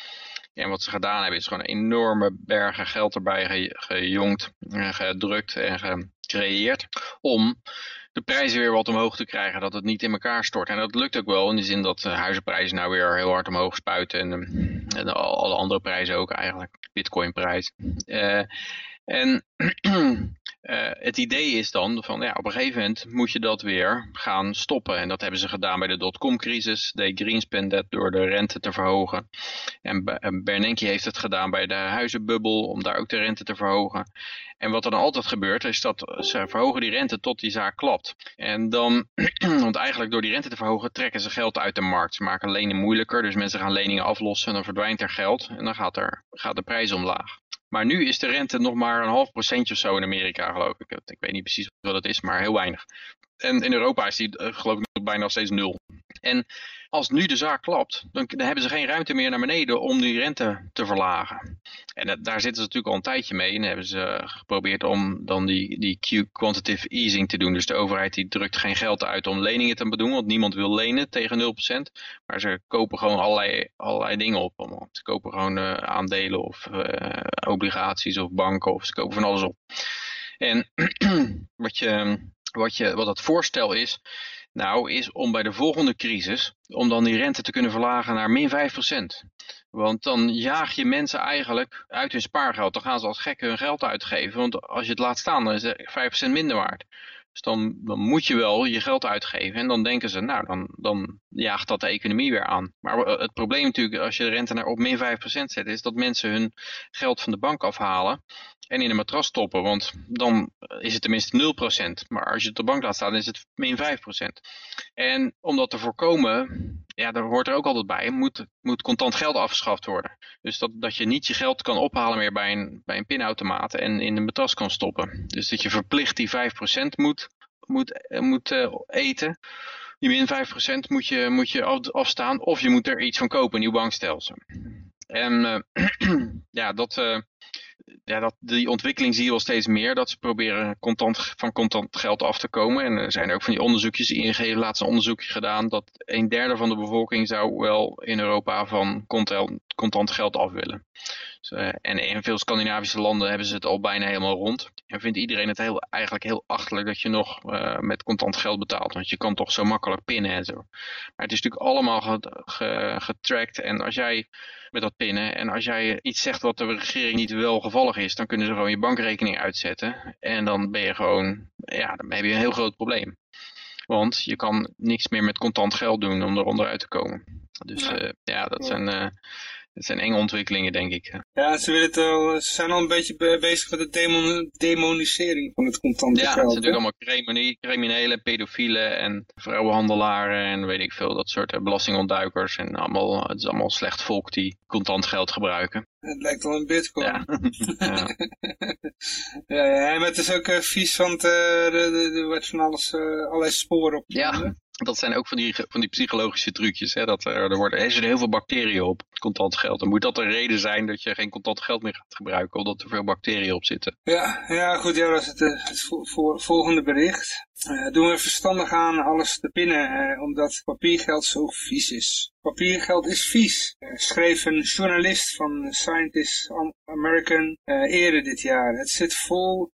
En wat ze gedaan hebben is gewoon enorme bergen geld erbij gejongd, gedrukt en gecreëerd om de prijzen weer wat omhoog te krijgen, dat het niet in elkaar stort. En dat lukt ook wel in de zin dat de huizenprijzen nou weer heel hard omhoog spuiten en, en alle andere prijzen ook eigenlijk, bitcoinprijs. Uh, en uh, het idee is dan van ja, op een gegeven moment moet je dat weer gaan stoppen. En dat hebben ze gedaan bij de dotcom-crisis. De Greenspan dat door de rente te verhogen. En Bernanke heeft het gedaan bij de huizenbubbel om daar ook de rente te verhogen. En wat er dan altijd gebeurt is dat ze verhogen die rente tot die zaak klapt. En dan, want eigenlijk door die rente te verhogen trekken ze geld uit de markt. Ze maken lenen moeilijker, dus mensen gaan leningen aflossen en dan verdwijnt er geld. En dan gaat, er, gaat de prijs omlaag. Maar nu is de rente nog maar een half procentje of zo in Amerika, geloof ik. Ik weet niet precies wat het is, maar heel weinig. En in Europa is die, eh, geloof ik, bijna nog steeds nul. En als nu de zaak klapt, dan, hebben ze geen ruimte meer naar beneden om die rente te verlagen. En daar zitten ze natuurlijk al een tijdje mee. En hebben ze geprobeerd om dan die, die quantitative easing te doen. Dus de overheid die drukt geen geld uit om leningen te doen, want niemand wil lenen tegen 0%. Maar ze kopen gewoon allerlei, allerlei dingen op. Ze kopen gewoon uh, aandelen of uh, obligaties of banken of ze kopen van alles op. En wat, je, wat, je, wat het voorstel is, nou, is om bij de volgende crisis, om dan die rente te kunnen verlagen naar min 5%. Want dan jaag je mensen eigenlijk uit hun spaargeld. Dan gaan ze als gekken hun geld uitgeven. Want als je het laat staan, dan is het 5% minder waard. Dus dan, dan, moet je wel je geld uitgeven. En dan denken ze, nou, dan, dan jaagt dat de economie weer aan. Maar het probleem natuurlijk, als je de rente naar op min 5% zet, is dat mensen hun geld van de bank afhalen en in een matras stoppen. Want dan is het tenminste 0%. Maar als je het op de bank laat staan, is het min 5%. En om dat te voorkomen, ja, daar hoort er ook altijd bij, moet, moet contant geld afgeschaft worden. Dus dat, dat je niet je geld kan ophalen meer bij een, bij een pinautomaat en in een matras kan stoppen. Dus dat je verplicht die 5% moet, moet, moet uh, eten. Die min 5% moet je, moet je afstaan of je moet er iets van kopen, een nieuw bankstelsel. En uh, ja, dat, ja, dat, die ontwikkeling zie je wel steeds meer. Dat ze proberen contant, van contant geld af te komen. En er zijn ook van die onderzoekjes. ING laatst een onderzoekje gedaan. Dat een derde van de bevolking zou wel in Europa van contant, contant geld af willen. Dus, uh, en in veel Scandinavische landen hebben ze het al bijna helemaal rond. En vindt iedereen het heel, eigenlijk heel achterlijk dat je nog uh, met contant geld betaalt. Want je kan toch zo makkelijk pinnen en zo. Maar het is natuurlijk allemaal getracked. En als jij met dat pinnen. En als jij iets zegt wat de regering niet welgevallig is, dan kunnen ze gewoon je bankrekening uitzetten. En dan ben je gewoon, ja, dan heb je een heel groot probleem. Want je kan niks meer met contant geld doen om er onderuit te komen. Dus ja, uh, ja dat zijn... Het zijn enge ontwikkelingen, denk ik. Ja, ze, willen het al, ze zijn al een beetje bezig met de demon, demonisering van het contante ja, geld. Ja, het zijn natuurlijk allemaal criminelen, pedofielen en vrouwenhandelaren en weet ik veel, dat soort belastingontduikers. En allemaal, het is allemaal slecht volk die contant geld gebruiken. Het lijkt wel een bitcoin. Ja. ja. ja, ja, maar het is ook uh, vies, want uh, er wordt van alles, uh, allerlei sporen op. Ja, dat zijn ook van die, van die psychologische trucjes. Hè? Dat er, er, worden, er zitten heel veel bacteriën op contant geld. Dan moet dat een reden zijn dat je geen contant geld meer gaat gebruiken, omdat er veel bacteriën op zitten. Ja, ja goed, ja, dat is het, eh, het volgende bericht. Uh, doen we verstandig aan alles te pinnen, uh, omdat papiergeld zo vies is. Papiergeld is vies, uh, schreef een journalist van Scientist American eerder dit jaar. Het zit vol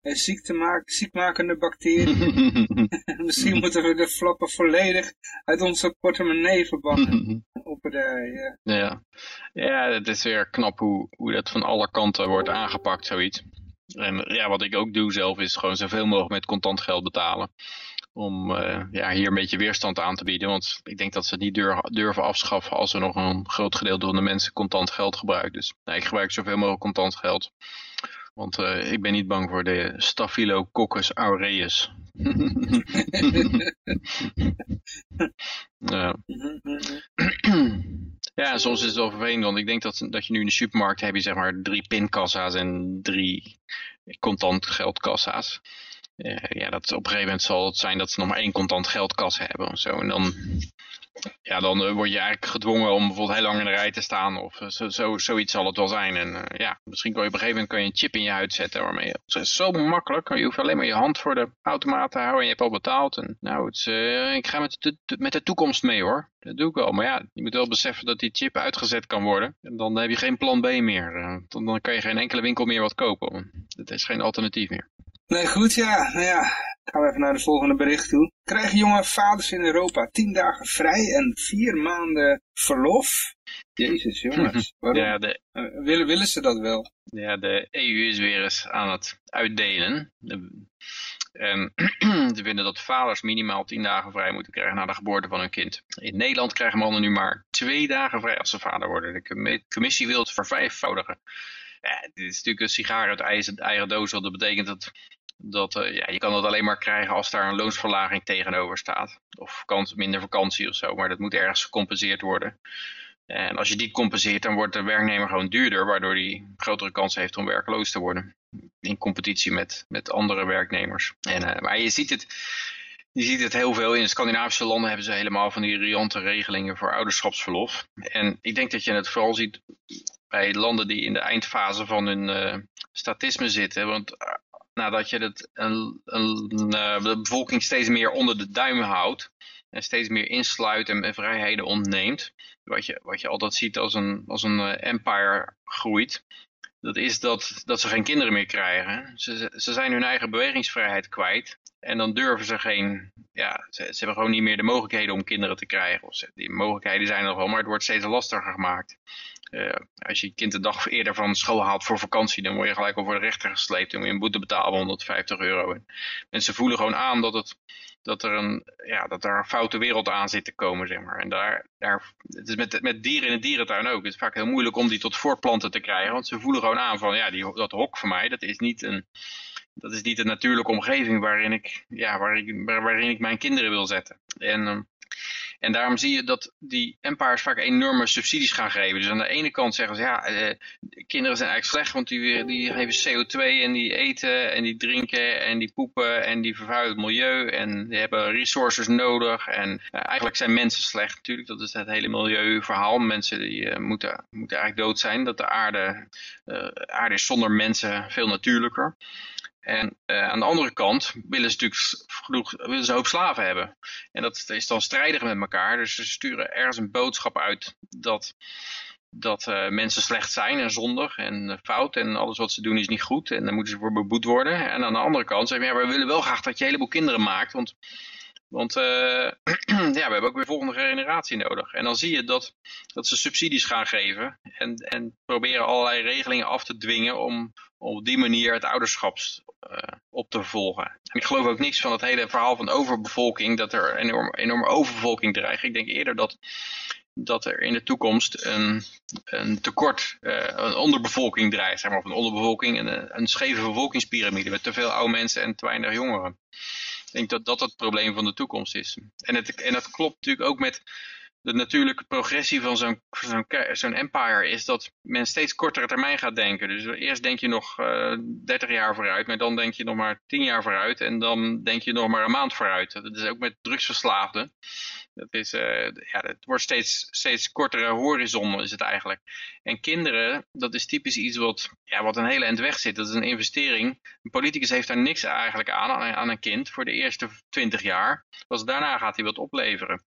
ziekmakende bacteriën. Misschien moeten we de flappen volledig uit onze portemonnee verbannen. Ja. ja. ja, het is weer knap hoe, hoe dat van alle kanten wordt aangepakt, zoiets. En ja, wat ik ook doe zelf is gewoon zoveel mogelijk met contant geld betalen. Om uh, ja, hier een beetje weerstand aan te bieden. Want ik denk dat ze het niet durven afschaffen als er nog een groot gedeelte van de mensen contant geld gebruikt. Dus ik gebruik zoveel mogelijk contant geld. Want uh, ik ben niet bang voor de Staphylococcus aureus. ja. ja, soms is het wel vervelend, want ik denk dat, dat je nu in de supermarkt heb je zeg maar drie pinkassa's en drie contant geldkassa's. Uh, ja, dat op een gegeven moment zal het zijn dat ze nog maar één contant geldkas hebben of zo. En dan ja, dan uh, word je eigenlijk gedwongen om bijvoorbeeld heel lang in de rij te staan. Of uh, zo, zo, zoiets zal het wel zijn. En uh, ja, misschien kan je op een gegeven moment je een chip in je huid zetten. Waarmee het is zo makkelijk. Je hoeft alleen maar je hand voor de automaat te houden. En je hebt al betaald. En nou, het ik ga met de, met de toekomst mee hoor. Dat doe ik wel. Maar ja, je moet wel beseffen dat die chip uitgezet kan worden. En dan heb je geen plan B meer. Dan, dan kan je geen enkele winkel meer wat kopen. Het is geen alternatief meer. Nee, goed, ja. Nou ja, gaan we even naar de volgende bericht toe. Krijgen jonge vaders in Europa tien dagen vrij en vier maanden verlof? Jezus, jongens. Waarom? Ja, de... Uh, willen, willen ze dat wel? Ja, de EU is weer eens aan het uitdelen. En ze vinden dat vaders minimaal tien dagen vrij moeten krijgen na de geboorte van hun kind. In Nederland krijgen mannen nu maar twee dagen vrij als ze vader worden. De commissie wil het vervijfvoudigen. Ja, dit is natuurlijk een sigaar uit eigen, eigen doos. Dat betekent dat dat, uh, ja, je kan dat alleen maar krijgen als daar een loonsverlaging tegenover staat. Of kans, minder vakantie of zo, maar dat moet ergens gecompenseerd worden. En als je die compenseert, dan wordt de werknemer gewoon duurder, waardoor hij grotere kans heeft om werkloos te worden. In competitie met, met andere werknemers. En, uh, maar je ziet het, je ziet het heel veel. In de Scandinavische landen hebben ze helemaal van die riante regelingen voor ouderschapsverlof. En ik denk dat je het vooral ziet bij landen die in de eindfase van hun uh, statisme zitten. Want nadat je het een, een, eh, de bevolking steeds meer onder de duim houdt en steeds meer insluit en, vrijheden ontneemt, wat je, wat je altijd ziet als een, als een eh, empire groeit, dat is dat, dat ze geen kinderen meer krijgen. Ze, ze zijn hun eigen bewegingsvrijheid kwijt. En dan durven ze geen, ja, ze, ze, hebben gewoon niet meer de mogelijkheden om kinderen te krijgen. Of die mogelijkheden zijn er nog wel, maar het wordt steeds lastiger gemaakt. Uh, als je je kind de dag eerder van school haalt voor vakantie, dan word je gelijk over de rechter gesleept. Dan moet je een boete betalen van 150 euro. En mensen voelen gewoon aan dat, het, dat, er een, ja, dat er een foute wereld aan zit te komen, zeg maar. En daar, daar, het is met, met dieren in de dierentuin ook. Het is vaak heel moeilijk om die tot voortplanten te krijgen. Want ze voelen gewoon aan van, ja, die, dat hok voor mij, dat is niet een dat is niet de natuurlijke omgeving waarin ik, ja, waarin, waarin ik mijn kinderen wil zetten. En ehm, en daarom zie je dat die empires vaak enorme subsidies gaan geven. Dus aan de ene kant zeggen ze, ja, eh, kinderen zijn eigenlijk slecht, want die, die geven CO2 en die eten en die drinken en die poepen en die vervuilen het milieu en die hebben resources nodig. En eh, eigenlijk zijn mensen slecht natuurlijk, dat is het hele milieuverhaal. Mensen die uh, moeten, moeten eigenlijk dood zijn, dat de aarde, aarde is zonder mensen veel natuurlijker. En uh, aan de andere kant willen ze natuurlijk genoeg, willen ze een hoop slaven hebben. En dat is dan strijdig met elkaar. Dus ze sturen ergens een boodschap uit dat, dat uh, mensen slecht zijn en zondig en uh, fout. En alles wat ze doen is niet goed. En daar moeten ze voor beboet worden. En aan de andere kant zeggen we, ja, we willen wel graag dat je een heleboel kinderen maakt. Want want ja, we hebben ook weer volgende generatie nodig. En dan zie je dat, dat ze subsidies gaan geven en, en proberen allerlei regelingen af te dwingen om op die manier het ouderschap uh, op te volgen. En ik geloof ook niks van het hele verhaal van overbevolking, dat er enorm, enorme overbevolking dreigt. Ik denk eerder dat, dat er in de toekomst een, een tekort, uh, een onderbevolking dreigt, zeg maar, of een onderbevolking, een, een scheve bevolkingspyramide met te veel oude mensen en te weinig jongeren. Ik denk dat dat het probleem van de toekomst is. En het, en dat klopt natuurlijk ook met, de natuurlijke progressie van zo'n empire is dat men steeds kortere termijn gaat denken. Dus eerst denk je nog uh, 30 jaar vooruit, maar dan denk je nog maar 10 jaar vooruit en dan denk je nog maar een maand vooruit. Dat is ook met drugsverslaafden. Dat is, uh, ja, het wordt steeds, steeds kortere horizon is het eigenlijk. En kinderen, dat is typisch iets wat, ja, wat een hele eind weg zit. Dat is een investering. Een politicus heeft daar niks eigenlijk aan, aan een kind, voor de eerste 20 jaar. Pas daarna gaat hij wat opleveren.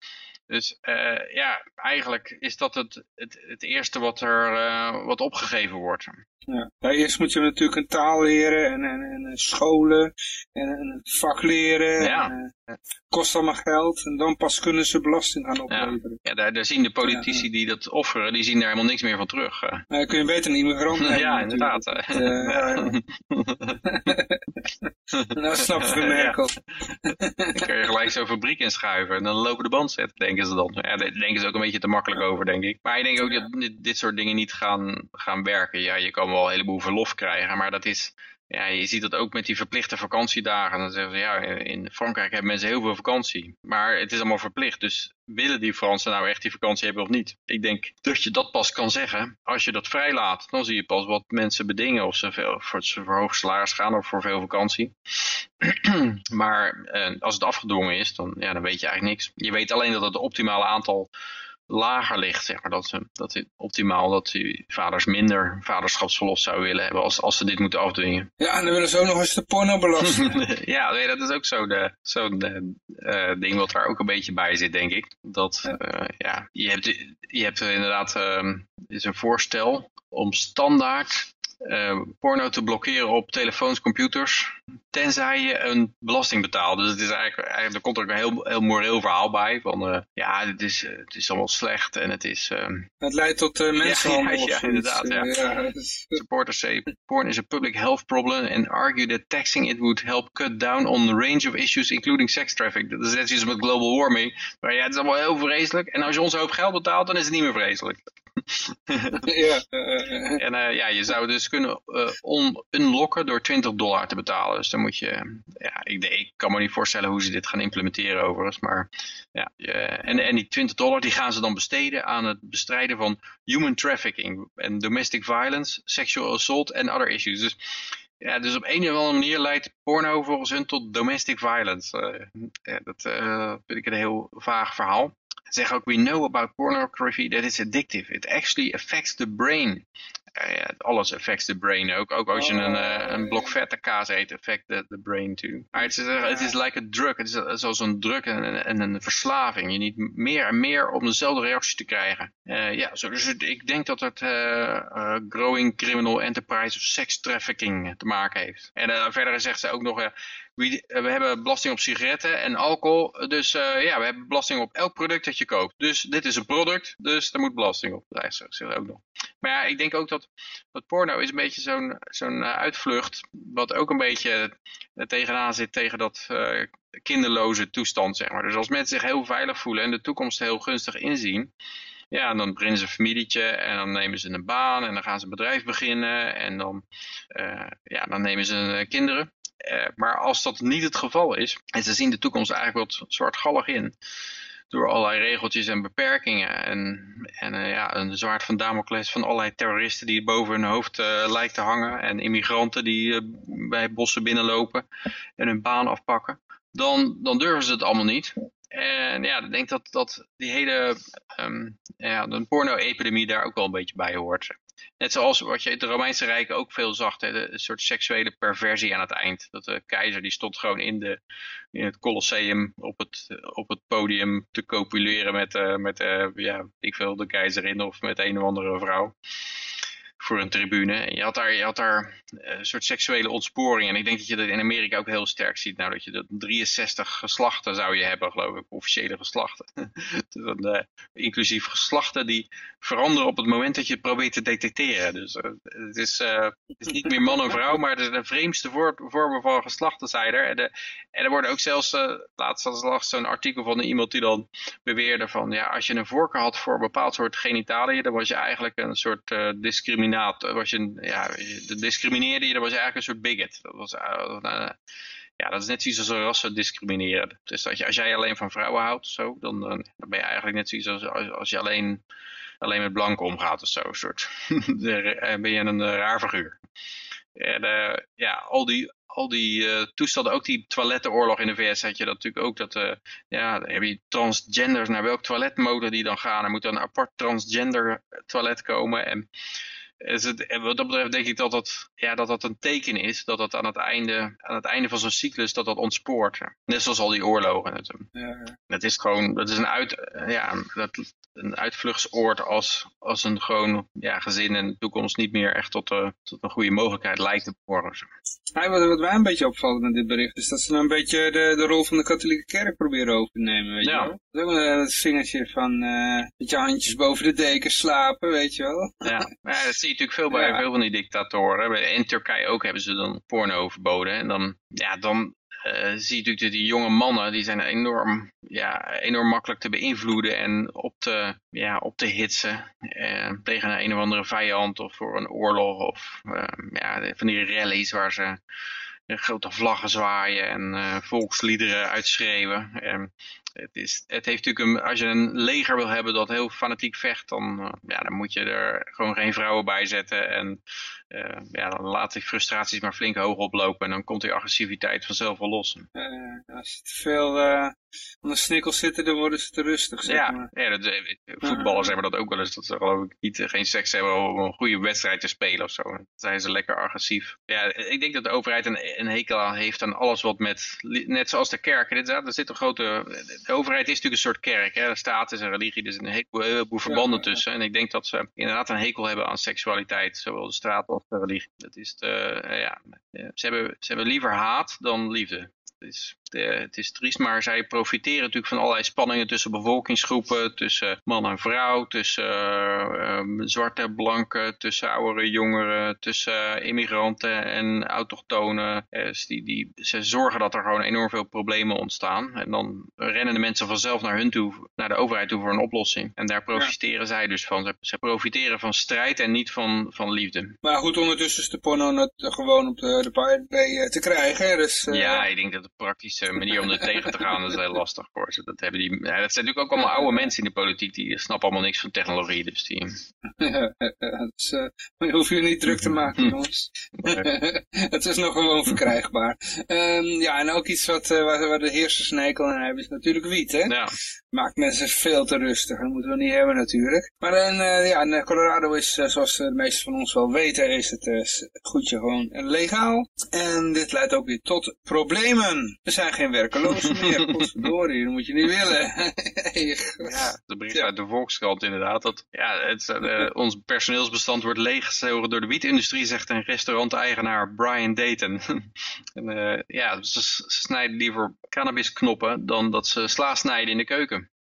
Dus uh, ja, eigenlijk is dat het, het, het eerste wat er uh, wat opgegeven wordt. Ja. eerst moet je natuurlijk een taal leren en, en, en scholen en een vak leren. Ja. En, uh, kost allemaal geld en dan pas kunnen ze belasting gaan opleveren. Ja, ja daar, daar, zien de politici die dat offeren, die zien daar helemaal niks meer van terug. Nou, kun je beter een immigrant nemen. ja, inderdaad. nou snap je Merkel. dan kun je gelijk zo'n fabriek inschuiven en dan lopen de band zetten, denken ze dan. Ja, daar denken ze ook een beetje te makkelijk over, denk ik. Maar ik denk ook dat dit, dit soort dingen niet gaan, gaan werken. Ja, je kan wel een heleboel verlof krijgen, maar dat is ja, je ziet dat ook met die verplichte vakantiedagen. Dan zeggen ze, ja, in Frankrijk hebben mensen heel veel vakantie. Maar het is allemaal verplicht. Dus willen die Fransen nou echt die vakantie hebben of niet? Ik denk dat je dat pas kan zeggen als je dat vrijlaat. Dan zie je pas wat mensen bedingen. Of ze veel, voor, voor hoog salaris gaan of voor veel vakantie. maar eh, als het afgedwongen is, dan, ja, dan weet je eigenlijk niks. Je weet alleen dat het optimale aantal lager ligt. Zeg maar. dat, ze, dat het optimaal dat die vaders minder vaderschapsverlof zouden willen hebben als, als ze dit moeten afdwingen. Ja, en dan willen ze ook nog eens de porno belasten. ja, nee, dat is ook zo'n zo uh, ding wat daar ook een beetje bij zit, denk ik. Dat, ja, uh, ja je hebt, je hebt inderdaad uh, is een voorstel om standaard porno te blokkeren op telefoons, computers, tenzij je een belasting betaalt. Dus het is eigenlijk, eigenlijk er komt ook een heel, heel moreel verhaal bij, van uh, ja, het is, uh, het is allemaal slecht en het is... het leidt tot mensenhandel. Ja, ja, ja inderdaad, ja. ja. Supporters say porn is a public health problem and argue that taxing it would help cut down on the range of issues, including sex traffic. Dat is net zoals met global warming, maar ja, het is allemaal heel vreselijk. En als je ons hoop geld betaalt, dan is het niet meer vreselijk. ja. En uh, ja, je zou dus kunnen uh, unlocken door 20 dollar te betalen. Dus dan moet je, ja, ik, ik, kan me niet voorstellen hoe ze dit gaan implementeren overigens. Maar ja, en, en die 20 dollar die gaan ze dan besteden aan het bestrijden van human trafficking en domestic violence, sexual assault en other issues. Dus ja, dus op een of andere manier leidt porno volgens hun tot domestic violence. Ja, dat uh, vind ik een heel vaag verhaal zeggen ook, we know about pornography that it's addictive. It actually affects the brain. Uh, alles affects the brain ook. Ook als je een, uh, een blok vette kaas eet, affect the, the brain too. Maar het is, uh, het is like a drug. Het is zoals een drug en, en, een verslaving. Je niet meer en meer om dezelfde reactie te krijgen. ja, dus ik denk dat het growing criminal enterprise of sex trafficking te maken heeft. En verder zegt ze ook nog, we, we, hebben belasting op sigaretten en alcohol. Dus uh, ja, we hebben belasting op elk product dat je koopt. Dus dit is een product, dus daar moet belasting op. Zegt ook nog. Maar ja, ik denk ook dat, dat porno is een beetje zo'n zo'n uh, uitvlucht. Wat ook een beetje tegenaan zit tegen dat kinderloze toestand, zeg maar. Dus als mensen zich heel veilig voelen en de toekomst heel gunstig inzien. Ja, dan beginnen ze een familietje en dan nemen ze een baan en dan gaan ze een bedrijf beginnen en dan, ja, dan nemen ze kinderen. Uh, maar als dat niet het geval is, en ze zien de toekomst eigenlijk wat zwartgallig in, door allerlei regeltjes en beperkingen en, en uh, ja, een zwaard van Damocles van allerlei terroristen die boven hun hoofd uh, lijkt te hangen en immigranten die bij bossen binnenlopen en hun baan afpakken, dan, dan durven ze het allemaal niet. En ja, ik denk dat, dat die hele um, ja, de porno-epidemie daar ook wel een beetje bij hoort. Net zoals wat je in het Romeinse Rijk ook veel zag, hè, een soort seksuele perversie aan het eind. Dat de keizer die stond gewoon in, de, in het Colosseum op het, op het podium te copuleren met, uh, met uh, ja, ik veel, de keizerin of met een of andere vrouw voor een tribune. En je had daar, je had daar eh, een soort seksuele ontsporing. En ik denk dat je dat in Amerika ook heel sterk ziet. Nou, dat je dat 63 geslachten zou je hebben, geloof ik. Officiële geslachten. dus uh, inclusief geslachten die veranderen op het moment dat je probeert te detecteren. Dus uh, het, is, het is niet meer man en vrouw, maar de, de vreemdste vormen van geslachten zijn er. En, de, en er worden ook zelfs, laatst was zo'n artikel van iemand die dan beweerde van... Ja, als je een voorkeur had voor een bepaald soort genitaliën, dan was je eigenlijk een soort discriminatie was je, ja, de discrimineerde je, dat was eigenlijk een soort bigot. Dat was, uh, ja, dat is net zoiets als rassen discrimineren. Dus dat je, als jij alleen van vrouwen houdt, zo, dan, dan ben je eigenlijk net zoiets als, als, je alleen, alleen met blanken omgaat of zo. Soort. dan ben je een raar figuur. En ja, al die, al die uh, toestanden, ook die toilettenoorlog in de VS had je dat natuurlijk ook. Dat, ja, dan heb je transgenders, naar welk toiletmode die dan gaan. Er moet een apart transgender toilet komen. En is het, wat dat betreft denk ik dat dat, ja, dat dat een teken is. Dat dat aan het einde, aan het einde van zo'n cyclus dat dat ontspoort. Net zoals al die oorlogen. Het, ja. Dat is gewoon, dat is een, uit, ja, dat, een uitvluchtsoord als, als een gewoon ja, gezin en toekomst niet meer echt tot, uh, tot een goede mogelijkheid lijkt te worden. Ja, wat, wat mij een beetje opvalt met dit bericht is dat ze nou een beetje de, de rol van de katholieke kerk proberen over te nemen. Weet ja. je wel? Dat is ook een vingertje van uh, met je handjes boven de deken slapen, weet je wel. Ja, ja dat zie je natuurlijk veel bij veel van die dictatoren. In Turkije ook hebben ze dan porno verboden. En dan, ja, dan zie je natuurlijk die jonge mannen, die zijn enorm, ja, enorm makkelijk te beïnvloeden en op te, ja, op te hitsen uh, tegen een, een of andere vijand of voor een oorlog of uh, ja, van die rallies waar ze grote vlaggen zwaaien en volksliederen uitschreeuwen. Het, is, het heeft natuurlijk een, als je een leger wil hebben dat heel fanatiek vecht, dan, ja, dan moet je er gewoon geen vrouwen bij zetten. En uh, ja, dan laat die frustraties maar flink hoog oplopen en dan komt die agressiviteit vanzelf wel los. Uh, als te veel aan de snikkels zitten, dan worden ze te rustig. Zeg ja, maar. ja dat, voetballers hebben dat ook wel eens, dat ze geloof ik niet, geen seks hebben om een goede wedstrijd te spelen of zo. Dan zijn ze lekker agressief. Ja, ik denk dat de overheid een, een hekel aan heeft aan alles wat met, net zoals de kerken, er zit een grote de overheid is natuurlijk een soort kerk. Hè? De staat is een religie, er zijn een heleboel, verbanden tussen. En ik denk dat ze inderdaad een hekel hebben aan seksualiteit, zowel de straat als de religie. Dat is de, ja, ze, hebben, ze hebben liever haat dan liefde. Het is, uh, het is triest, maar zij profiteren natuurlijk van allerlei spanningen tussen bevolkingsgroepen, tussen man en vrouw, tussen uh, um, zwarte en blanke, tussen oudere jongeren, tussen immigranten en autochtonen. Dus die, die, ze zorgen dat er gewoon enorm veel problemen ontstaan. En dan rennen de mensen vanzelf naar hun toe, naar de overheid toe voor een oplossing. En daar profiteren ja. zij dus van. Ze, ze, profiteren van strijd en niet van, van liefde. Maar goed, ondertussen is de porno net gewoon op de, de Pirate te krijgen. Dus, uh... Ja, ik denk dat de praktische manier om er tegen te gaan is heel lastig voor ze. Dat, hebben die, ja, dat zijn natuurlijk ook allemaal oude mensen in de politiek, die snappen allemaal niks van technologie. Dus die... ja, dus, uh, je hoeft je niet druk te maken, jongens. het is nog gewoon verkrijgbaar. Um, ja, en ook iets wat, uh, waar, de heersers een hekel aan hebben, is natuurlijk wiet, hè? Ja maakt mensen veel te rustig. Dat moeten we niet hebben natuurlijk. Maar in, uh, ja, in Colorado is, zoals de meesten van ons wel weten, is het goedje gewoon legaal. En dit leidt ook weer tot problemen. Er zijn geen werkelozen meer. Potverdorie, dat moet je niet willen. ja, de bericht uit de Volkskrant inderdaad. Dat, ja, het, ons personeelsbestand wordt leeggezogen door de wietindustrie, zegt een restauranteigenaar Brian Dayton. en, ja, ze snijden liever cannabisknoppen dan dat ze sla snijden in de keuken.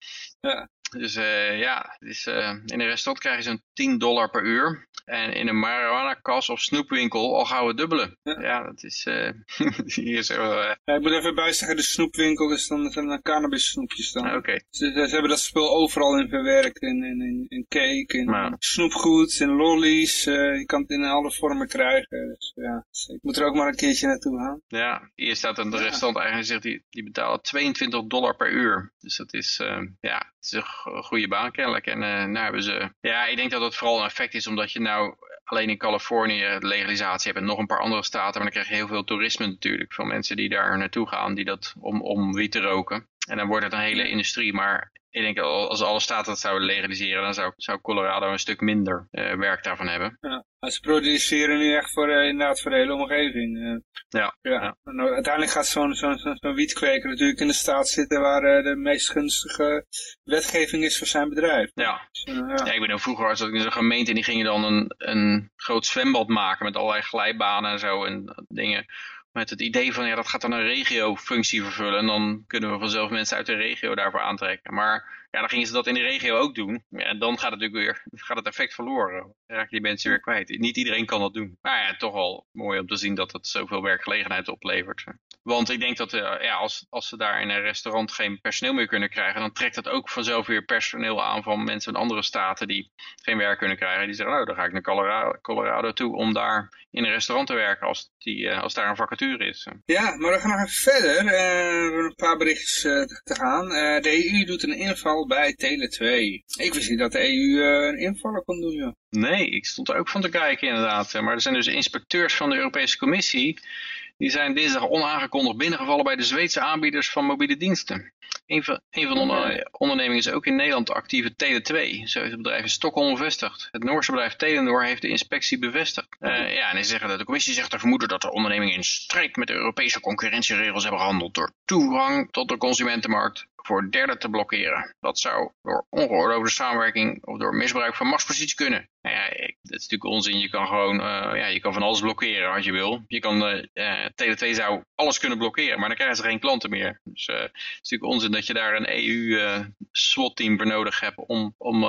Ja. Dus uh, ja, dus, uh, in een restaurant krijg je zo'n 10 dollar per uur. En in een marijuana-kas of snoepwinkel al gauw het dubbele. Ja, ja dat is... Uh, hier is ja, ik moet even bijzeggen, de snoepwinkel is dan, zijn dan cannabis snoepjes dan. Ah, Oké. Okay. Ze, ze, hebben dat spul overal in verwerkt. In, in, in, in cake, in nou. snoepgoed, in lollies. je kan het in alle vormen krijgen. Dus ja, dus ik moet er ook maar een keertje naartoe gaan. Ja, hier staat een ja. restaurant-eigenaar zegt, die, die betalen 22 dollar per uur. Dus dat is, ja, het is een goede baan kennelijk. En uh, nou hebben ze... Ja, ik denk dat het vooral een effect is omdat je nou alleen in Californië de legalisatie hebt en nog een paar andere staten. Maar dan krijg je heel veel toerisme natuurlijk. Van mensen die daar naartoe gaan die dat om, om wiet te roken. En dan wordt het een hele industrie. Maar ik denk als alle staten dat zouden legaliseren, dan zou, zou Colorado een stuk minder uh, werk daarvan hebben. Ja, ze produceren nu echt voor, uh, inderdaad voor de hele omgeving. Uh, ja. ja. ja. Uiteindelijk gaat zo'n zo'n zo, zo wietkweker natuurlijk in de staat zitten waar de meest gunstige wetgeving is voor zijn bedrijf. Ja, dus, ja. ja. ik ben ook vroeger was ik in een gemeente en die gingen dan een, een groot zwembad maken met allerlei glijbanen en zo en dingen met het idee van ja, dat gaat dan een regio-functie vervullen. En dan kunnen we vanzelf mensen uit de regio daarvoor aantrekken. Maar ja, dan gingen ze dat in de regio ook doen. Ja, en dan gaat het natuurlijk weer, gaat het effect verloren. Dan raak je die mensen weer kwijt. Niet iedereen kan dat doen. Maar ja, toch wel mooi om te zien dat het zoveel werkgelegenheid oplevert. Want ik denk dat ja, als, als ze daar in een restaurant geen personeel meer kunnen krijgen, dan trekt dat ook vanzelf weer personeel aan van mensen in andere staten die geen werk kunnen krijgen. Die zeggen, nou, dan ga ik naar Colorado, Colorado toe om daar in een restaurant te werken als, die, als daar een vacature is. Ja, maar we gaan nog even verder. hebben een paar berichtjes te gaan. de EU doet een inval bij Tele2. Ik wist niet dat de EU een invaller kon doen. Nee, ik stond er ook van te kijken inderdaad. Maar er zijn dus inspecteurs van de Europese Commissie. Die zijn dinsdag onaangekondigd binnengevallen bij de Zweedse aanbieders van mobiele diensten. Een van, een van de ondernemingen is ook in Nederland de actieve Tele2. Zo is het bedrijf in Stockholm bevestigd. Het Noorse bedrijf Telenor heeft de inspectie bevestigd. Uh, ja, en ze zeggen dat de commissie zegt te vermoeden dat de ondernemingen in strijd met de Europese concurrentieregels hebben gehandeld door toegang tot de consumentenmarkt voor derden te blokkeren. Dat zou door ongeoorloofde samenwerking of door misbruik van machtspositie kunnen. Nou ja, dat is natuurlijk onzin. Je kan gewoon, uh, ja, je kan van alles blokkeren als je wil. Je kan, uh, Tele2 zou alles kunnen blokkeren, maar dan krijgen ze geen klanten meer. Dus uh, het is natuurlijk onzin dat je daar een EU-SWAT-team voor nodig hebt om, om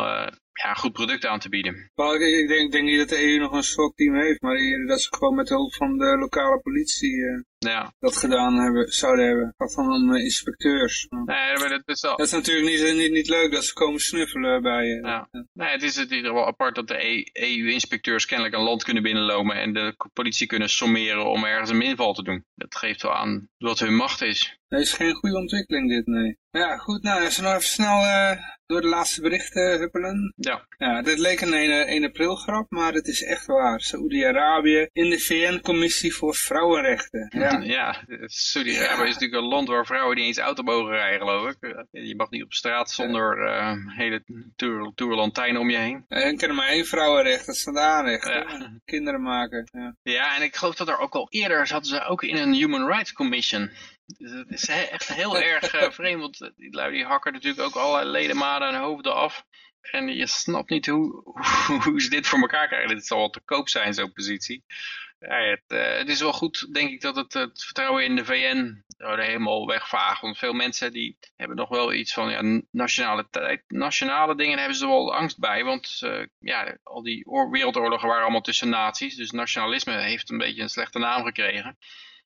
ja, een goed product aan te bieden. ik, ik, denk, denk niet dat de EU nog een SWAT-team heeft, maar dat ze gewoon met hulp van de lokale politie ja. dat gedaan hebben, zouden hebben. Van een inspecteurs. Nee, maar dat is wel... Dat is natuurlijk niet, niet, niet leuk dat ze komen snuffelen bij je. Ja. Nee, het is in ieder geval apart dat de EU-inspecteurs e kennelijk een land kunnen binnenlomen en de politie kunnen sommeren om ergens een inval te doen. Dat geeft wel aan wat hun macht is. Dat is geen goede ontwikkeling dit, nee. Ja, goed, nou, zullen we even snel uh, door de laatste berichten huppelen? Ja. Ja, dit leek een 1, april grap, maar het is echt waar. Saoedi-Arabië in de VN-commissie voor vrouwenrechten. Ja, ja Saoedi-Arabië is natuurlijk een land waar vrouwen niet eens auto mogen rijden, geloof ik. Je mag niet op straat zonder uh, hele toer, toerlantijnen om je heen. En kennen maar één vrouwenrecht, dat is het aanrecht. Ja. Kinderen maken. Ja. ja, en ik geloof dat er ook al eerder zaten ze ook in een Human Rights Commission. Het is echt heel erg uh, vreemd, want eh, die lui die hakken natuurlijk ook allerlei ledematen en hoofden af. En je snapt niet hoe, hoe, ze dit voor elkaar krijgen. Dit zal wel te koop zijn, zo'n positie. Het, uh, het, is wel goed, denk ik, dat het, het vertrouwen in de VN helemaal wegvaagt. Want veel mensen die hebben nog wel iets van ja, nationale. Nationale dingen hebben ze wel angst bij. Want ja, al die wereldoorlogen waren allemaal tussen naties. Dus nationalisme heeft een beetje een slechte naam gekregen.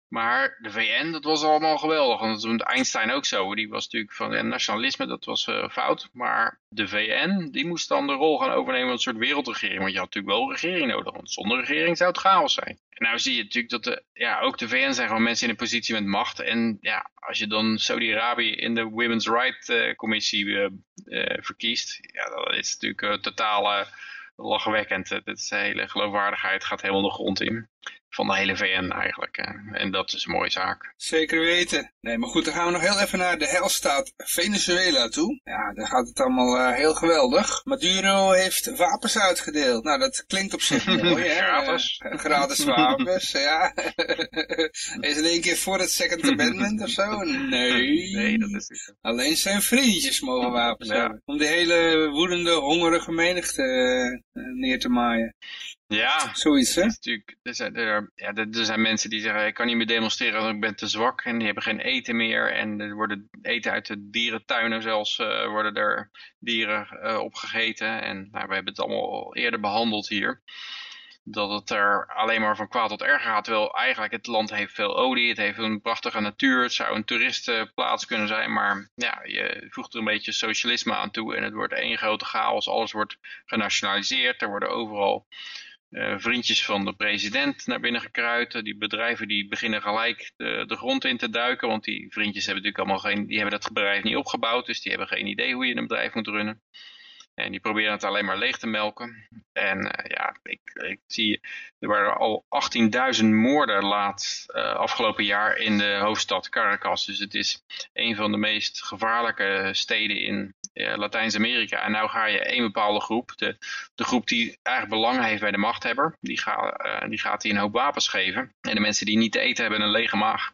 Maar de VN, dat was allemaal geweldig. Want dat was Einstein ook zo. Die was natuurlijk van ja, nationalisme, dat was uh, fout. Maar de VN, die moest dan de rol gaan overnemen van een soort wereldregering. Want je had natuurlijk wel een regering nodig. Want zonder regering zou het chaos zijn. En nou zie je natuurlijk dat de, ja, ook de VN zijn gewoon mensen in een positie met macht. En ja, als je dan Saudi-Arabië in de Women's Rights uh, Commissie uh, verkiest. Ja, dat is natuurlijk totaal lachwekkend. De hele geloofwaardigheid gaat helemaal de grond in van de hele VN eigenlijk. En dat is een mooie zaak. Zeker weten. Nee, maar goed, dan gaan we nog heel even naar de helstaat Venezuela toe. Ja, daar gaat het allemaal uh, heel geweldig. Maduro heeft wapens uitgedeeld. Nou, dat klinkt op zich mooi, hè? gratis. Uh, gratis wapens, ja. is het één keer voor het Second Amendment of zo? Nee. Nee, dat is niet Alleen zijn vriendjes mogen wapens hebben. Om die hele woedende, hongerige menigte uh, neer te maaien. Ja, zoiets hè? Natuurlijk, er, zijn, er, ja, er zijn mensen die zeggen, ik kan niet meer demonstreren want ik ben te zwak en die hebben geen eten meer. En er worden eten uit de dierentuinen zelfs, uh, worden er dieren uh, opgegeten. En nou, we hebben het allemaal eerder behandeld hier. Dat het er alleen maar van kwaad tot erger gaat. Terwijl eigenlijk het land heeft veel olie, het heeft een prachtige natuur. Het zou een toeristenplaats kunnen zijn. Maar ja, je voegt er een beetje socialisme aan toe en het wordt één grote chaos. Alles wordt genationaliseerd. Er worden overal vriendjes van de president naar binnen gekruid. Die bedrijven die beginnen gelijk de, de, grond in te duiken. Want die vriendjes hebben natuurlijk allemaal geen, die hebben dat bedrijf niet opgebouwd. Dus die hebben geen idee hoe je een bedrijf moet runnen. En die proberen het alleen maar leeg te melken. En ja, ik, ik, zie, er waren al 18.000 moorden laatst uh, afgelopen jaar in de hoofdstad Caracas. Dus het is een van de meest gevaarlijke steden in Latijns-Amerika. En nou ga je één bepaalde groep, de, de groep die eigenlijk belang heeft bij de machthebber, die, ga, die gaat die een hoop wapens geven. En de mensen die niet te eten hebben en een lege maag,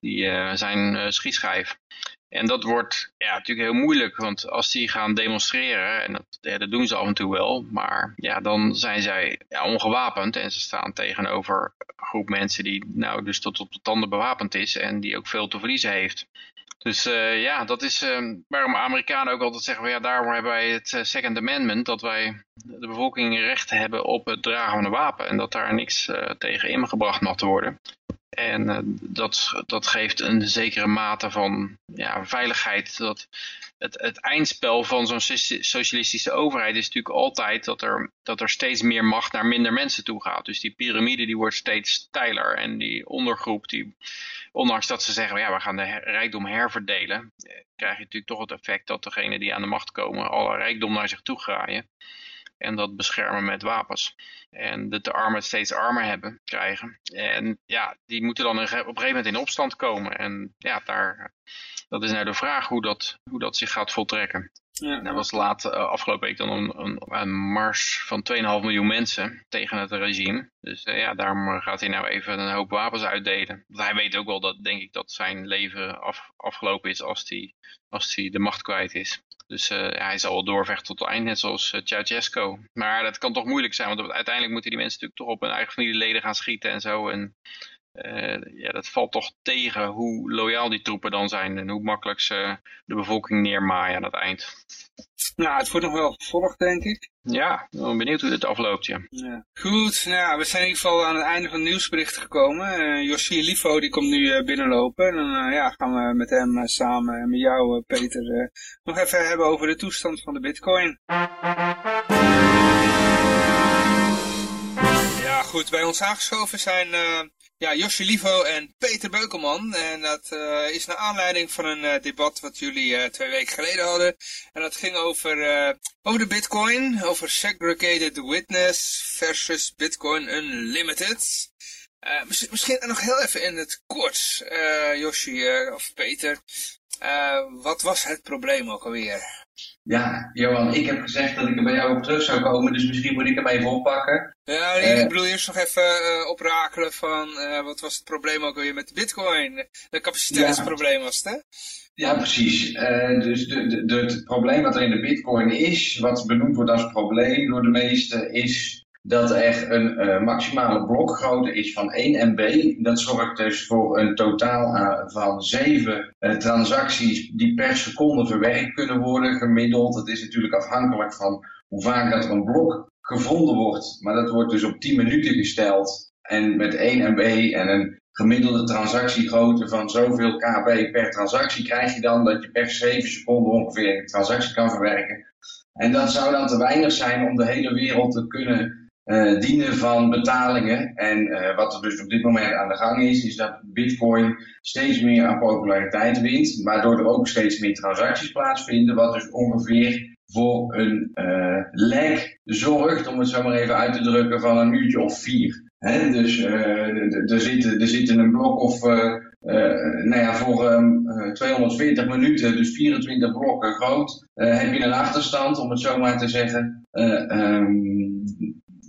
die zijn schietschijf. En dat wordt ja, natuurlijk heel moeilijk, want als die gaan demonstreren, en dat, dat doen ze af en toe wel, maar ja, dan zijn zij ja, ongewapend en ze staan tegenover een groep mensen die nou dus tot op de tanden bewapend is en die ook veel te verliezen heeft. Dus uh, ja, dat is uh, waarom Amerikanen ook altijd zeggen, ja, daarom hebben wij het uh, Second Amendment, dat wij de bevolking recht hebben op het dragen van een wapen en dat daar niks tegen ingebracht mag worden. En uh, dat, dat geeft een zekere mate van ja, veiligheid. Dat het, het eindspel van zo'n socialistische overheid is natuurlijk altijd dat er, dat er steeds meer macht naar minder mensen toe gaat. Dus die piramide die wordt steeds steiler. En die ondergroep, die, ondanks dat ze zeggen, ja, we gaan de rijkdom herverdelen, eh, krijg je natuurlijk toch het effect dat degenen die aan de macht komen alle rijkdom naar zich toe graaien en dat beschermen met wapens. En dat de armen steeds armer hebben, krijgen. En ja, die moeten dan op een gegeven moment in opstand komen. En ja, daar, dat is nou de vraag hoe dat, hoe dat zich gaat voltrekken. Ja. Dat was laat uh, afgelopen week dan een, een, een mars van 2,5 miljoen mensen tegen het regime. Dus uh, ja, daarom gaat hij nou even een hoop wapens uitdelen. Want hij weet ook wel dat, denk ik, dat zijn leven af, afgelopen is als hij als hij de macht kwijt is. Dus uh, hij zal wel doorvechten tot het eind, net zoals uh, Ceausescu. Maar dat kan toch moeilijk zijn, want uiteindelijk moeten die mensen natuurlijk toch op hun eigen familieleden gaan schieten en zo. En uh, ja, dat valt toch tegen hoe loyaal die troepen dan zijn en hoe makkelijk ze de bevolking neermaaien aan het eind. Nou, het wordt nog wel vervolgd, denk ik. Ja, ik ben benieuwd hoe dit afloopt, ja. ja. Goed, nou, we zijn in ieder geval aan het einde van het nieuwsbericht gekomen. Uh, Josie Livo, die komt nu uh, binnenlopen. En dan uh, ja, gaan we met hem samen en met jou, Peter, nog even hebben over de toestand van de bitcoin. Ja, goed, bij ons aangeschoven zijn ja, Josje Livo en Peter Beukelman. En dat uh, is naar aanleiding van een uh, debat wat jullie uh, twee weken geleden hadden. En dat ging over, over de bitcoin, over segregated witness versus bitcoin unlimited. Misschien nog heel even in het kort, Josje of Peter. Wat was het probleem ook alweer? Ja, Johan, ik heb gezegd dat ik er bij jou op terug zou komen, dus misschien moet ik hem even oppakken. Ja, ik uh, bedoel eerst nog even uh, oprakelen van uh, wat was het probleem ook weer met de bitcoin? De capaciteitsprobleem was het, hè? Ja, precies. dus de, de, de, het probleem wat er in de bitcoin is, wat benoemd wordt als probleem door de meesten, is dat er een uh, maximale blokgrootte is van 1 MB. Dat zorgt dus voor een totaal van 7 uh, transacties die per seconde verwerkt kunnen worden gemiddeld. Dat is natuurlijk afhankelijk van hoe vaak dat er een blok gevonden wordt. Maar dat wordt dus op 10 minuten gesteld. En met 1 MB en een gemiddelde transactiegrootte van zoveel KB per transactie krijg je dan dat je per 7 seconden ongeveer een transactie kan verwerken. En dat zou dan te weinig zijn om de hele wereld te kunnen uh, dienen van betalingen. En uh, wat er dus op dit moment aan de gang is, is dat Bitcoin steeds meer aan populariteit wint, waardoor er ook steeds meer transacties plaatsvinden, wat dus ongeveer voor een uh, lag zorgt, om het zo maar even uit te drukken, van een uurtje of vier. Dus er zitten, er zitten een blok of, nou ja, voor 240 minuten, dus 24 blokken groot, heb je een achterstand, om het zo maar te zeggen. Um,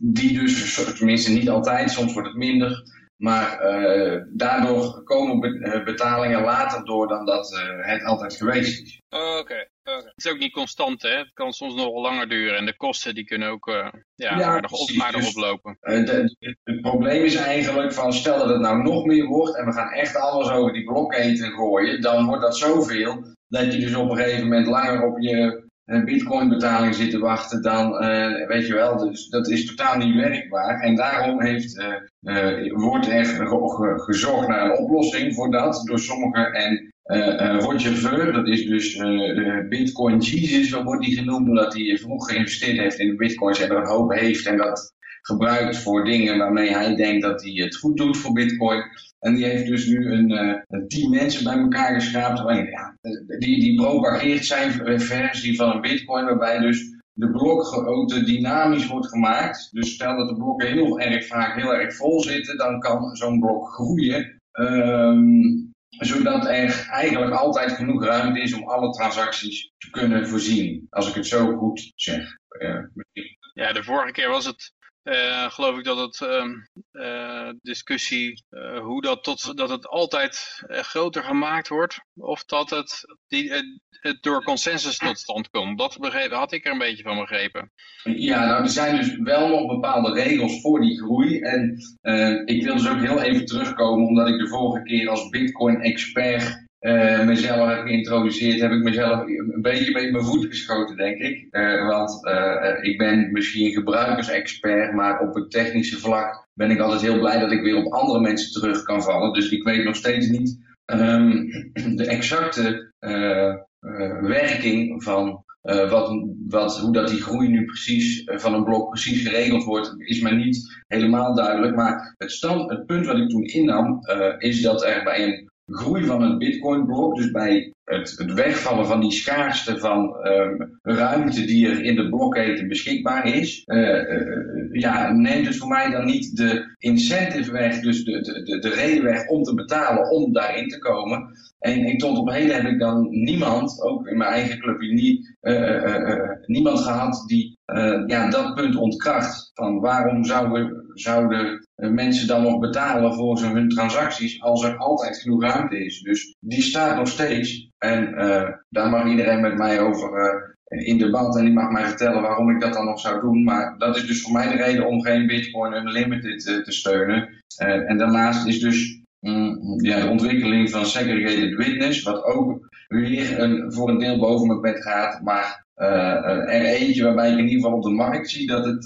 die dus, tenminste niet altijd, soms wordt het minder, maar uh, daardoor komen eh, betalingen later door dan dat uh, het altijd geweest is. Oké. Okay. Okay. Het is ook niet constant, hè? Het kan soms nog langer duren en de kosten die kunnen ook uh, ja, ja, aardig, op, aardig dus, oplopen. Het probleem is eigenlijk van stel dat het nou nog meer wordt en we gaan echt alles over die blokketen gooien, dan wordt dat zoveel dat je dus op een gegeven moment langer op je bitcoin betaling zitten wachten, dan uh, weet je wel, dus dat is totaal niet werkbaar. En daarom heeft, uh, uh, wordt er gezocht naar een oplossing voor dat door sommigen. En Roger Ver, dat is dus Bitcoin Jesus, zo wordt die genoemd, omdat hij vroeg geïnvesteerd heeft in de bitcoins en er een hoop heeft en dat gebruikt voor dingen waarmee hij denkt dat hij het goed doet voor bitcoin. En die heeft dus nu een, uh, team mensen bij elkaar geschraapt. Ja, die, die propageert zijn versie van een bitcoin waarbij dus de blokgrootte dynamisch wordt gemaakt. Dus stel dat de blokken heel erg vaak heel erg vol zitten, dan kan zo'n blok groeien. Um, zodat er eigenlijk altijd genoeg ruimte is om alle transacties te kunnen voorzien. Als ik het zo goed zeg. Uh, ja, de vorige keer was het uh, geloof ik dat het uh, discussie uh, hoe dat, tot, dat het altijd groter gemaakt wordt of dat het, die, het door consensus tot stand komt. Dat begrepen, had ik er een beetje van begrepen. Ja, nou er zijn dus wel nog bepaalde regels voor die groei en ik wil dus ook heel even terugkomen omdat ik de vorige keer als bitcoin expert uh, mezelf heb geïntroduceerd, heb ik mezelf een beetje met mijn voet geschoten, denk ik. Uh, want uh, ik ben misschien gebruikersexpert, maar op het technische vlak ben ik altijd heel blij dat ik weer op andere mensen terug kan vallen. Dus ik weet nog steeds niet um, de exacte werking van wat, wat, hoe dat die groei nu precies van een blok precies geregeld wordt, is mij niet helemaal duidelijk. Maar het, stand, het punt wat ik toen innam, is dat er bij een groei van het Bitcoin-blok, dus bij het, het, wegvallen van die schaarste van um, ruimte die er in de blokketen beschikbaar is, uh, uh, ja, neemt het voor mij dan niet de incentive weg, dus de, de, de, reden weg om te betalen om daarin te komen. En, en tot op heden heb ik dan niemand, ook in mijn eigen clubje, niet, uh, niemand gehad die ja, dat punt ontkracht. Van waarom zouden, zouden mensen dan nog betalen voor hun transacties als er altijd genoeg ruimte is. Dus die staat nog steeds. En uh, daar mag iedereen met mij over uh, in debat en die mag mij vertellen waarom ik dat dan nog zou doen. Maar dat is dus voor mij de reden om geen Bitcoin Unlimited uh, te steunen. en daarnaast is dus mm, ja, de ontwikkeling van Segregated Witness, wat ook weer een, voor een deel boven mijn bed gaat. Maar er eentje waarbij ik in ieder geval op de markt zie dat het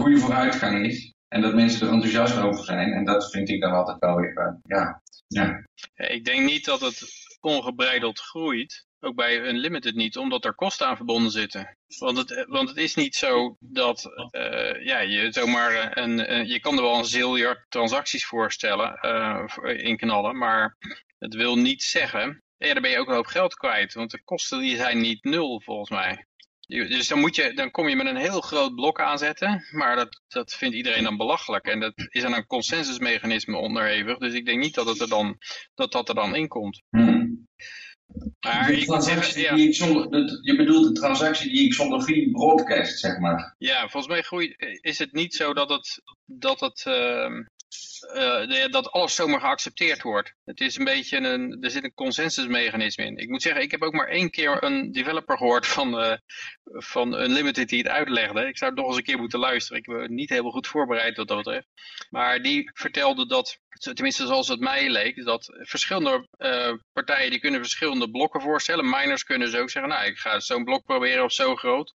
goede vooruitgang is. En dat mensen er enthousiast over zijn. En dat vind ik dan altijd wel weer, ja, ja. Ik denk niet dat het ongebreideld groeit. Ook bij Unlimited niet, omdat er kosten aan verbonden zitten. Want het, want het is niet zo dat uh, ja, je zomaar een, een, je kan er wel een ziljard transacties voorstellen, uh, inknallen, maar het wil niet zeggen, ja, dan ben je ook een hoop geld kwijt. Want de kosten die zijn niet nul volgens mij. Dus dan, moet je, dan kom je met een heel groot blok aanzetten, maar dat, dat vindt iedereen dan belachelijk. En dat is aan een consensusmechanisme onderhevig, dus ik denk niet dat, het er dan, dat dat er dan in komt. Hmm. Maar ik ja. die ik zonder, de, je bedoelt de transactie die ik zonder fee broadcast, zeg maar. Ja, volgens mij groeit, is het niet zo dat het, dat het uh, uh, dat alles zomaar geaccepteerd wordt. Het is een beetje een, er zit een consensusmechanisme in. Ik moet zeggen, ik heb ook maar één keer een developer gehoord van, uh, van Unlimited die het uitlegde. Ik zou het nog eens een keer moeten luisteren. Ik heb niet helemaal goed voorbereid wat dat. Maar die vertelde dat, tenminste zoals het mij leek, dat verschillende uh, partijen die kunnen verschillende blokken voorstellen. Miners kunnen zo zeggen, nou ik ga zo'n blok proberen of zo groot.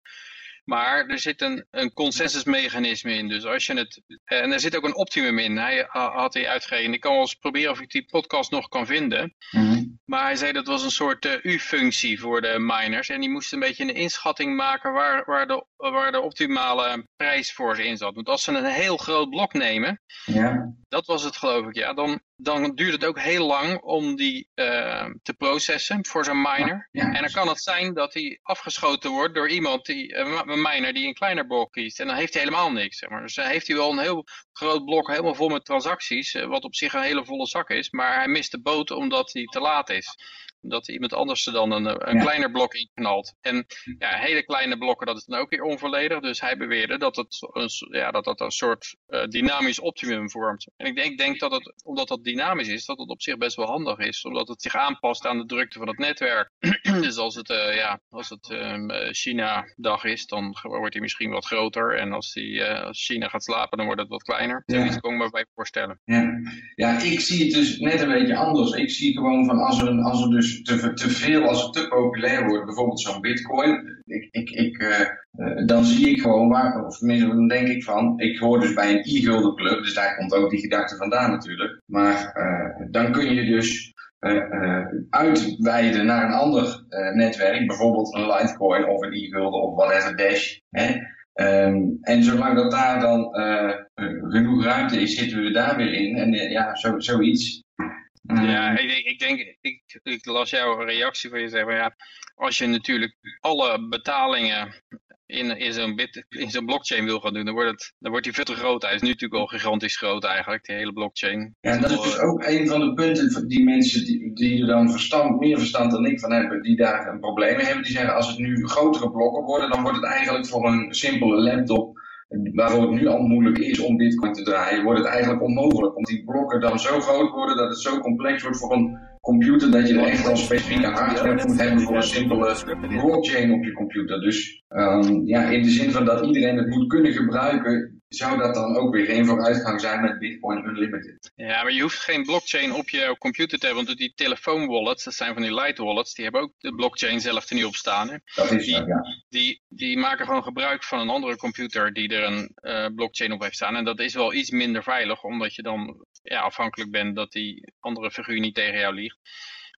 Maar er zit een, een consensusmechanisme in. Dus als je het. En er zit ook een optimum in. Hij had hij uitgegeven. Ik kan wel eens proberen of ik die podcast nog kan vinden. Mhm. Maar hij zei dat was een soort uh, U-functie voor de miners. En die moesten een beetje een inschatting maken waar, waar, de, waar de optimale prijs voor ze in zat. Want als ze een heel groot blok nemen. Ja. Dat was het geloof ik, ja. Dan, dan duurt het ook heel lang om die uh, te processen voor zo'n miner. Ja, ja. En dan kan het zijn dat die afgeschoten wordt door iemand, die, uh, een miner die een kleiner blok kiest. En dan heeft hij helemaal niks. Zeg maar. Dus dan heeft hij wel een heel groot blok, helemaal vol met transacties, uh, wat op zich een hele volle zak is. Maar hij mist de boot omdat hij te laat is dat iemand anders er dan een, een Ja. kleiner blok in knalt. En ja, hele kleine blokken, dat is dan ook weer onvolledig. Dus hij beweerde dat het een, ja, dat, dat een soort eh, dynamisch optimum vormt. En ik denk, ik denk dat het, omdat dat dynamisch is, dat het op zich best wel handig is. Omdat het zich aanpast aan de drukte van het netwerk. dus als het, eh, ja, als het ehm, eh, China-dag is, dan wordt hij misschien wat groter. En als, die, eh, als China gaat slapen, dan wordt het wat kleiner. Ja. Zoiets kan ik me bij voorstellen. Ja. ja, ik zie het dus net een beetje anders. Ik zie gewoon van als er, een- als er dus te, te veel, als het te populair wordt, bijvoorbeeld zo'n bitcoin, ik, ik, ik, eh, eh, dan zie ik gewoon waar, of tenminste dan denk ik van, ik hoor dus bij een e-gulden club, dus daar komt ook die gedachte vandaan natuurlijk. Maar eh, dan kun je dus eh, uitweiden naar een ander netwerk, bijvoorbeeld een Litecoin of een e-gulden of whatever Dash. Hè? Ehm, en zolang dat daar dan genoeg ruimte is, zitten we daar weer in. En ja, zo, zoiets. Ehm, Ja, ik, denk- ik denk, ik, ik las jouw reactie van je zeggen, ja, als je natuurlijk alle betalingen in, in zo'n bit, in zo'n blockchain wil gaan doen, dan wordt, het, dan wordt die veel te groot. Hij is nu natuurlijk al gigantisch groot eigenlijk, die hele blockchain. Ja, en dat is dus ook een van de punten van die mensen die, die er dan verstand, meer verstand dan ik van hebben, die daar een probleem mee hebben. Die zeggen als het nu grotere blokken worden, dan wordt het eigenlijk voor een simpele laptop, waarvoor het nu al moeilijk is om bitcoin te draaien, wordt het eigenlijk onmogelijk. Omdat die blokken dan zo groot worden dat het zo complex wordt voor een computer dat je echt al specifieke hardware moet hebben voor een simpele blockchain op je computer. Dus ehm, ja, in de zin van dat iedereen het moet kunnen gebruiken, zou dat dan ook weer geen vooruitgang zijn met Bitcoin Unlimited. Ja, maar je hoeft geen blockchain op je computer te hebben, want die telefoonwallets, dat zijn van die light wallets, die hebben ook de blockchain zelf er niet op staan. Hè? Dat is Die- dat, ja. Die, die maken gewoon gebruik van een andere computer die er een eh, blockchain op heeft staan. En dat is wel iets minder veilig, omdat je dan ja, afhankelijk bent dat die andere figuur niet tegen jou liegt.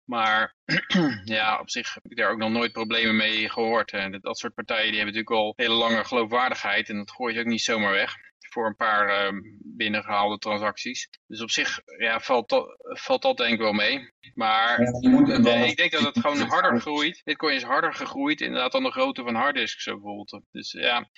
Maar ja, op zich heb ik daar ook nog nooit problemen mee gehoord. hè. Dat, soort partijen die hebben natuurlijk al hele lange geloofwaardigheid en dat gooi je ook niet zomaar weg voor een paar eh, binnengehaalde transacties. Dus op zich ja, valt, dat, valt dat denk ik wel mee. Maar Ja, moet Nee, ik denk dat het gewoon harder groeit. Bitcoin is harder gegroeid inderdaad dan de grootte van harddisks bijvoorbeeld. Dus ja,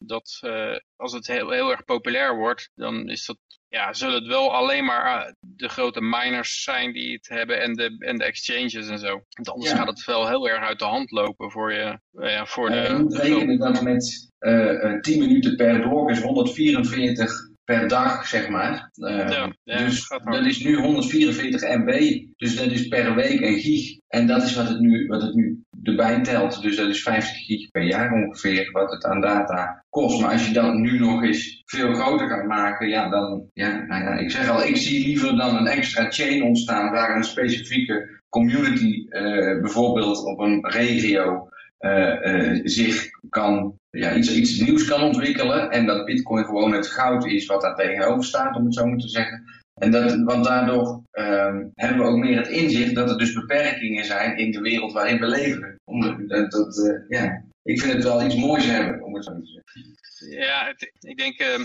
dat, eh, als het heel, heel erg populair wordt, dan is dat, ja, zullen het wel alleen maar eh, de grote miners zijn die het hebben en de, en de exchanges en zo. Want anders Ja. gaat het wel heel erg uit de hand lopen voor, je, eh, ja, voor de, Ja, je moet de rekenen dat met eh, eh, 10 minuten per blok is 144 per dag, zeg maar. Eh, Ja, ja, dus dat is nu 144 MB, dus dat is per week een gig. En dat is wat het nu, wat het nu erbij telt. Dus dat is 50 gig per jaar ongeveer, wat het aan data kost. Maar als je dat nu nog eens veel groter gaat maken, ja, dan, ja, nou ja, ik zeg al, ik zie liever dan een extra chain ontstaan waar een specifieke community, eh, bijvoorbeeld op een regio, eh, eh, zich kan, ja, iets, iets nieuws kan ontwikkelen. En dat bitcoin gewoon het goud is wat daar tegenover staat, om het zo maar te zeggen. En dat, want daardoor ehm, hebben we ook meer het inzicht dat er dus beperkingen zijn in de wereld waarin we leven. Om, dat, dat, eh, ja. Ik vind het wel iets moois hebben, om het zo te zeggen. Ja, ik denk ehm,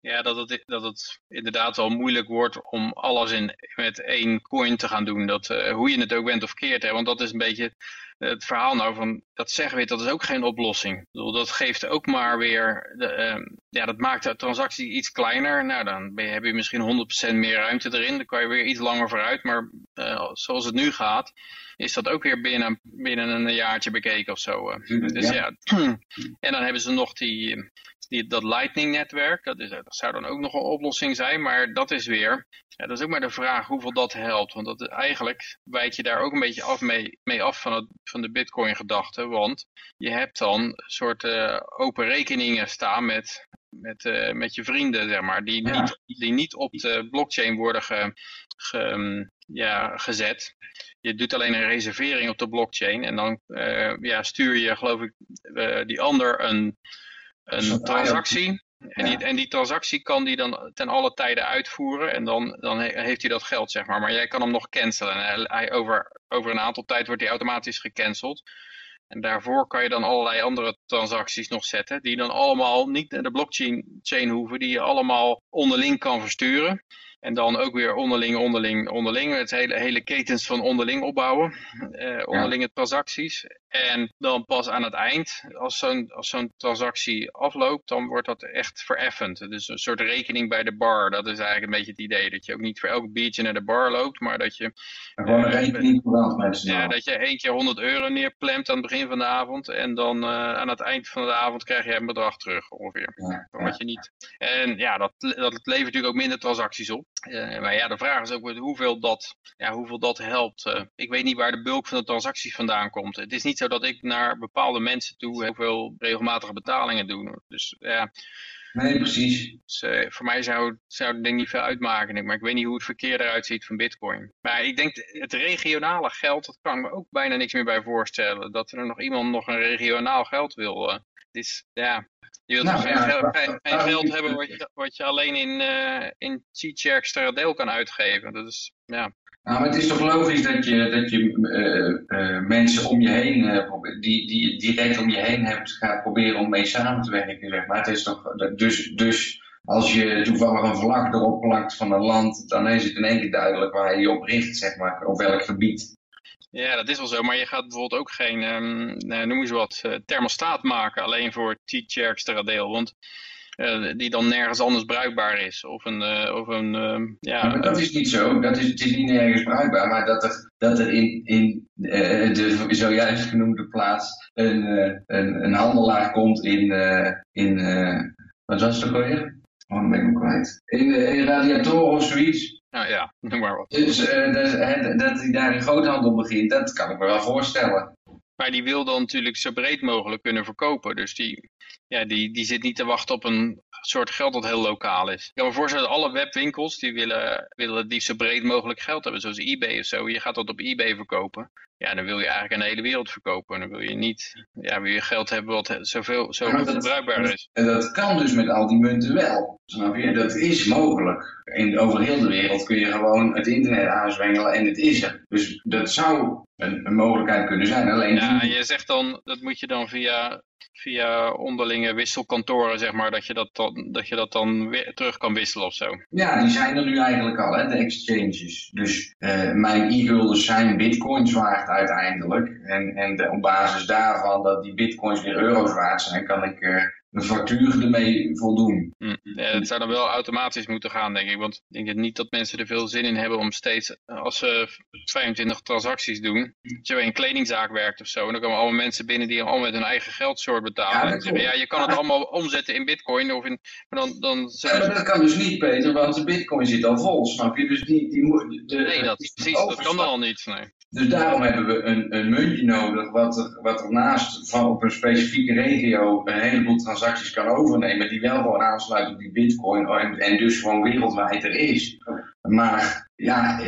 ja, dat, het, dat het inderdaad wel moeilijk wordt om alles in, met één coin te gaan doen. Dat, eh, hoe je het ook bent of keert. Hè? Want dat is een beetje het verhaal nou van dat zeggen we, dat is ook geen oplossing. Ik bedoel, dat geeft ook maar weer, de, ehm, ja, dat maakt de transactie iets kleiner. Nou, dan ben je, heb je misschien 100% meer ruimte erin. Dan kan je weer iets langer vooruit. Maar eh, zoals het nu gaat, is dat ook weer binnen, binnen een jaartje bekeken of zo. eh. Dus ja. ja, en dan hebben ze nog die, die, dat Lightning-netwerk. Dat, is- dat zou dan ook nog een oplossing zijn, maar dat is weer, ja, dat is ook maar de vraag hoeveel dat helpt. Want dat, eigenlijk wijk je daar ook een beetje af mee, mee af van, het, van de Bitcoin-gedachte. Want je hebt dan soort eh, open rekeningen staan met, met, eh, met je vrienden, zeg maar, die, Ja. niet, die niet op de blockchain worden ge, ge- ja, gezet. Je doet alleen een reservering op de blockchain en dan eh, ja, stuur je, geloof ik, die ander een, een transactie. En, Ja. die, en die transactie kan die dan ten alle tijden uitvoeren en dan, dan he- heeft hij dat geld, zeg maar. Maar jij kan hem nog cancelen. En hij, hij over, over een aantal tijd wordt hij automatisch gecanceld. En daarvoor kan je dan allerlei andere transacties nog zetten, die dan allemaal niet naar de blockchain chain hoeven, die je allemaal onderling kan versturen. En dan ook weer onderling, onderling, onderling. Het hele, hele ketens van onderling opbouwen. eh, onderlinge transacties. En dan pas aan het eind, als zo'n als zo'n transactie afloopt, dan wordt dat echt vereffend. Dus een soort rekening bij de bar. Dat is eigenlijk een beetje het idee. Dat je ook niet voor elk biertje naar de bar loopt, maar dat je gewoon een Ja, rekening mensen. ja, dat je één keer 100 euro neerplemt aan het begin van de avond. En dan eh, aan het eind van de avond krijg je een bedrag terug ongeveer. Ja, wat je niet. En ja, dat, dat levert natuurlijk ook minder transacties op. Eh, maar ja, de vraag is ook hoeveel dat, ja, hoeveel dat helpt. Eh, ik weet niet waar de bulk van de transacties vandaan komt. Het is niet zo dat ik naar bepaalde mensen toe heel veel regelmatige betalingen doe. Dus ja, Nee, precies. dus, eh, voor mij zou, zou het denk niet veel uitmaken. Maar ik weet niet hoe het verkeer eruit ziet van bitcoin. Maar ik denk het regionale geld, dat kan ik me ook bijna niks meer bij voorstellen. Dat er nog iemand nog een regionaal geld wil. Is, ja, je wilt Nou, toch geen, ja, geld- geen- geen hebben wat je, wat je alleen in, eh in deel kan uitgeven. Dat is, ja. Nou, maar het is toch logisch dat je, dat je eh, eh, mensen om je heen, die, die je direct om je heen hebt, gaat proberen om mee samen te werken. Zeg maar. het is toch, dus, dus als je toevallig een vlag erop plakt van een land, dan is het in één keer duidelijk waar je je op richt, zeg maar, op welk gebied. Ja, dat is wel zo. Maar je gaat bijvoorbeeld ook geen, eh, noem eens wat, eh, thermostaat maken alleen voor Cheatjerkster deel. Want eh, die dan nergens anders bruikbaar is. Of een, eh, of een ehm, ja, dat is niet zo. Dat is, het is niet nergens bruikbaar, maar dat er, dat er in, in de zojuist genoemde plaats een, een, een handelaar komt in, in wat was het ook alweer? Oh, dan ben ik hem kwijt. In, in radiatoren of zoiets. Nou ja, maar. Dus eh, dat, dat hij daar in groothandel begint, dat kan ik me wel voorstellen. Maar die wil dan natuurlijk zo breed mogelijk kunnen verkopen. Dus die, ja, die, die zit niet te wachten op een soort geld dat heel lokaal is. Ik kan me voorstellen dat alle webwinkels die willen, willen het liefst zo breed mogelijk geld hebben. Zoals eBay of zo. Je gaat dat op eBay verkopen. Ja, dan wil je eigenlijk aan de hele wereld verkopen. Dan wil je niet, ja, wil je geld hebben wat zoveel, zo dat- gebruikbaar is. En dat kan dus met al die munten wel. Snap je? Dat is mogelijk. In, over heel de wereld kun je gewoon het internet aanzwengelen en het is er. Dus dat zou een, een mogelijkheid kunnen zijn. Alleen Ja, je zegt dan, dat moet je dan via, via onderlinge wisselkantoren, zeg maar, dat je dat dan, dat je dat dan weer terug kan wisselen of zo. Ja, die zijn er nu eigenlijk al, hè, de exchanges. Dus eh, mijn e-guldens zijn bitcoins waard uiteindelijk. En, en de- op basis daarvan dat die bitcoins weer euro's waard zijn, kan ik eh, factuur ermee voldoen. Hm. Ja, het zou dan wel automatisch moeten gaan, denk ik. Want ik denk niet dat mensen er veel zin in hebben om steeds, als ze 25 transacties doen, als je bij een kledingzaak werkt of zo, en dan komen allemaal mensen binnen die allemaal met hun eigen geldsoort betalen. Ja, dat en zeggen, klopt. ja, je kan het allemaal omzetten in bitcoin of in, maar dan, dan Ja, maar dat kan dus niet, Peter, want de bitcoin zit al vol, snap je? Dus die, die moet... De, nee, dat, precies, dat kan dan al niet. Nee. Dus daarom hebben we een, een muntje nodig wat er, wat er naast van op een specifieke regio een heleboel transacties kan overnemen. Die wel gewoon aansluit op die bitcoin en, en dus gewoon wereldwijd er is. Maar ja,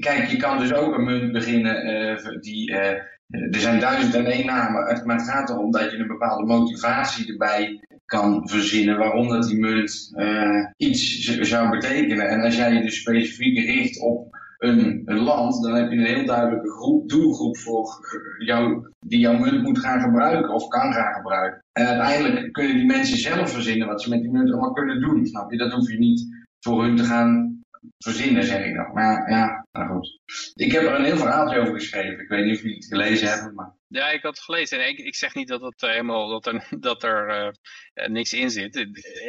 kijk, je kan dus ook een munt beginnen eh, die... eh, er zijn duizend en één namen, maar het gaat erom dat je een bepaalde motivatie erbij kan verzinnen waarom dat die munt eh, iets zou betekenen. En als jij je dus specifiek richt op een, een land, dan heb je een heel duidelijke groep, doelgroep voor jou, die jouw munt moet gaan gebruiken of kan gaan gebruiken. En uiteindelijk kunnen die mensen zelf verzinnen wat ze met die munt allemaal kunnen doen. Snap je? Dat hoef je niet voor hun te gaan verzinnen, zeg ik dan. Maar ja, nou goed. Ik heb er een heel verhaaltje over geschreven. Ik weet niet of jullie het gelezen hebben, maar... Ja, ik had het gelezen en ik, ik zeg niet dat, het eh, helemaal, dat er, dat er eh, eh, niks in zit.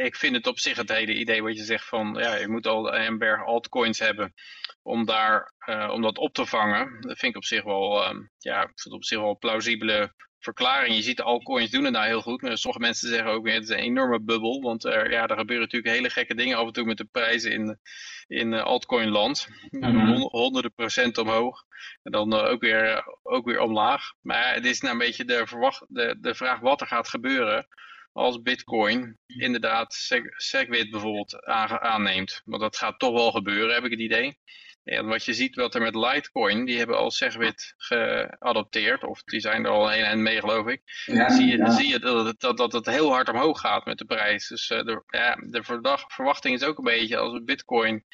Ik vind het op zich het hele idee wat je zegt van ja, je moet al een berg altcoins hebben om, daar, om dat op te vangen. Dat vind ik op zich wel, eh, ja, op zich wel een plausibele verklaring. Je ziet de altcoins doen het nou heel goed. Maar sommige mensen zeggen ook weer het is een enorme bubbel. Want er, ja, er gebeuren natuurlijk hele gekke dingen af en toe met de prijzen in, in eh, altcoin land. Mhm. Honderden procent omhoog. En dan eh, ook, weer, ook weer omlaag. Maar het is nou een beetje de, verwacht, de, de vraag wat er gaat gebeuren als bitcoin inderdaad seg- segwit bijvoorbeeld aanneemt. Want dat gaat toch wel gebeuren, heb ik het idee. En wat je ziet wat er met Litecoin, die hebben al segwit geadopteerd. Of die zijn er al een eind mee geloof ik. Ja, zie je, ja. zie je dat, het, dat, dat het heel hard omhoog gaat met de prijs. Dus eh, de, ja, de verdag- verwachting is ook een beetje als bitcoin,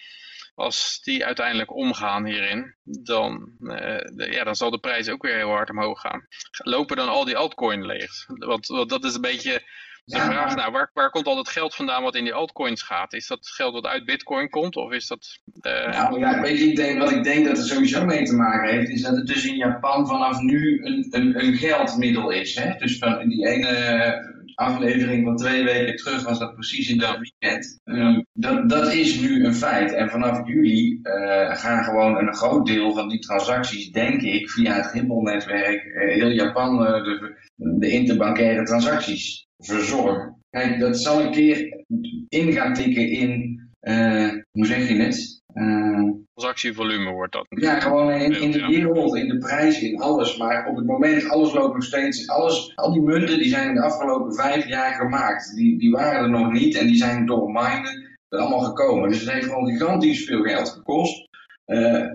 als die uiteindelijk omgaan hierin, dan, eh, de- ja, dan zal de prijs ook weer heel hard omhoog gaan. Lopen dan al die altcoin leeg? Want, want dat is een beetje de vraag, nou, waar, waar komt al het geld vandaan wat in die altcoins gaat? Is dat geld wat uit bitcoin komt of is dat... eh, Nou ja, weet je, ik denk, wat ik denk dat er sowieso mee te maken heeft, is dat het dus in Japan vanaf nu een, een, een geldmiddel is. Hè? Dus van die ene aflevering van twee weken terug was dat precies in dat weekend. Eh, dat, dat is nu een feit. En vanaf juli eh, gaan gewoon een groot deel van die transacties, denk ik, via het Ripple-netwerk, eh, heel Japan de, de interbankaire transacties verzorgen. Kijk, dat zal een keer in gaan tikken in, eh, hoe zeg je het? Eh, transactievolume wordt dat. ja, gewoon in, in de wereld, in de prijs, in alles. Maar op het moment, alles loopt nog steeds. Alles, al die munten die zijn in de afgelopen vijf jaar gemaakt. Die, die waren er nog niet en die zijn door minen er allemaal gekomen. Dus het heeft gewoon gigantisch veel geld gekost. Eh,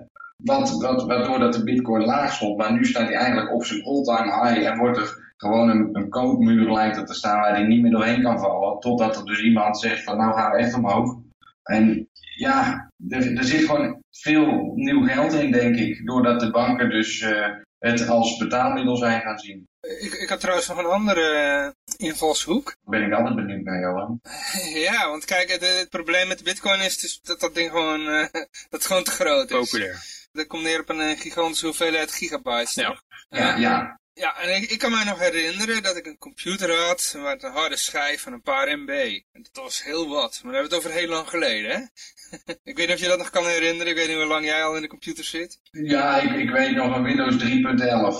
wat, wat, waardoor dat de bitcoin laag stond. Maar nu staat hij eigenlijk op zijn all-time high en wordt er gewoon een, een koopmuur lijkt er te staan waar hij niet meer doorheen kan vallen. Totdat er dus iemand zegt van nou gaan we echt omhoog. En ja, er, er zit gewoon veel nieuw geld in, denk ik. Doordat de banken dus eh, het als betaalmiddel zijn gaan zien. Ik, ik had trouwens nog een andere eh, invalshoek. Daar ben ik altijd benieuwd naar, Johan. Ja, want kijk, het, het probleem met de bitcoin is dus dat dat ding gewoon, eh, dat gewoon te groot is. Populair. Dat komt neer op een eh, gigantische hoeveelheid gigabytes. Ja. Eh, ja. Ja, en ik, ik kan mij nog herinneren dat ik een computer had met een harde schijf van een paar MB. En dat was heel wat, maar we hebben het over heel lang geleden, hè? ik weet niet of je dat nog kan herinneren, ik weet niet hoe lang jij al in de computer zit. ja ik, ik weet nog een Windows